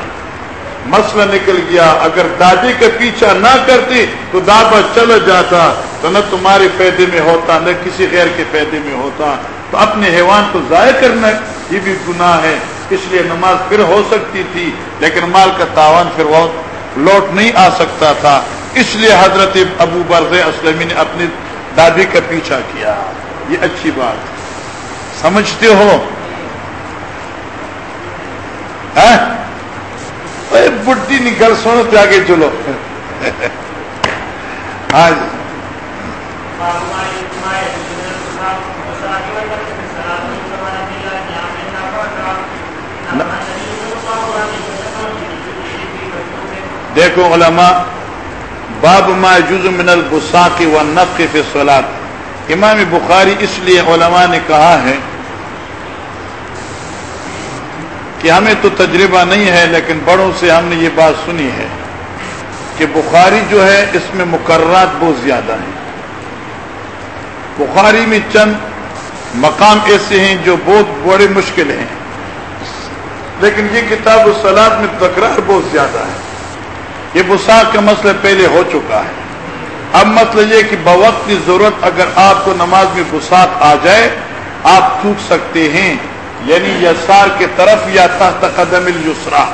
مسئلہ نکل گیا، اگر دادی کا پیچھا نہ کرتی تو دادا چل جاتا، تو نہ تمہارے فائدے میں ہوتا، نہ کسی غیر کے فائدے میں ہوتا۔ تو اپنے حیوان کو ضائع کرنا یہ بھی گناہ ہے۔ اس لیے نماز پھر ہو سکتی تھی، لیکن مال کا تاوان پھر وہ لوٹ نہیں آ سکتا تھا۔ اس لیے حضرت ابو برز اسلم نے اپنی دادی کا پیچھا کیا۔ یہ اچھی بات۔ سمجھتے ہو؟ ہاں؟ بڈی نکل سنو تو آگے چلو ہاں جی۔ دیکھو علماء، باب ما جز من البساق و نفق فی سولاد امام بخاری اس لیے علماء نے کہا ہے کہ ہمیں تو تجربہ نہیں ہے، لیکن بڑوں سے ہم نے یہ بات سنی ہے کہ بخاری جو ہے، اس میں مقررات بہت زیادہ ہیں۔ بخاری میں چند مقام ایسے ہیں جو بہت بڑے مشکل ہیں۔ لیکن یہ کتاب السلاد میں تکرار بہت زیادہ ہے۔ یہ بساک کا مسئلہ پہلے ہو چکا ہے۔ اب مسئلہ یہ کہ بوقت کی ضرورت اگر آپ کو نماز میں بساک آ جائے، آپ تھوک سکتے ہیں۔ یعنی یسار کے طرف یا تحت قدم السرا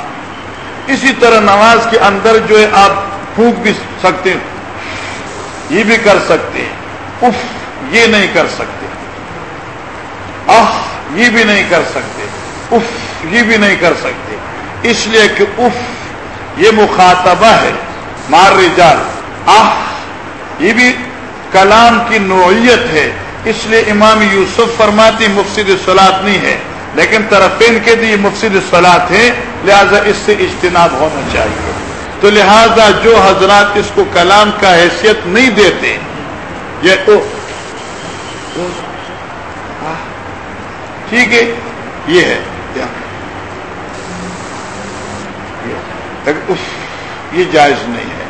اسی طرح نماز کے اندر جو ہے آپ پھونک بھی سکتے ہیں۔ یہ بھی کر سکتے ہیں۔ اف یہ نہیں کر سکتے۔ اح یہ بھی نہیں کر سکتے۔ اف یہ بھی نہیں کر سکتے۔ اس لیے کہ اف یہ مخاطبہ ہے۔ مار رجال۔ آہ، یہ بھی کلام کی نوعیت ہے۔ اس لیے امام یوسف فرماتی مفسد سلاد نہیں ہے۔ لیکن طرفین کے لیے مفسد سلاد ہے لہذا اس سے اجتناب ہونا چاہیے۔ تو لہذا جو حضرات اس کو کلام کا حیثیت نہیں دیتے، یہ ٹھیک ہے، یہ ہے۔ یہ جائز نہیں ہے۔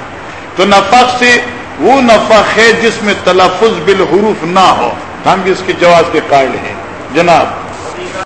تو نفق سے وہ نفق ہے جس میں تلفظ بالحروف نہ ہو۔ ہم اس کے جواز کے قائل ہیں۔ جناب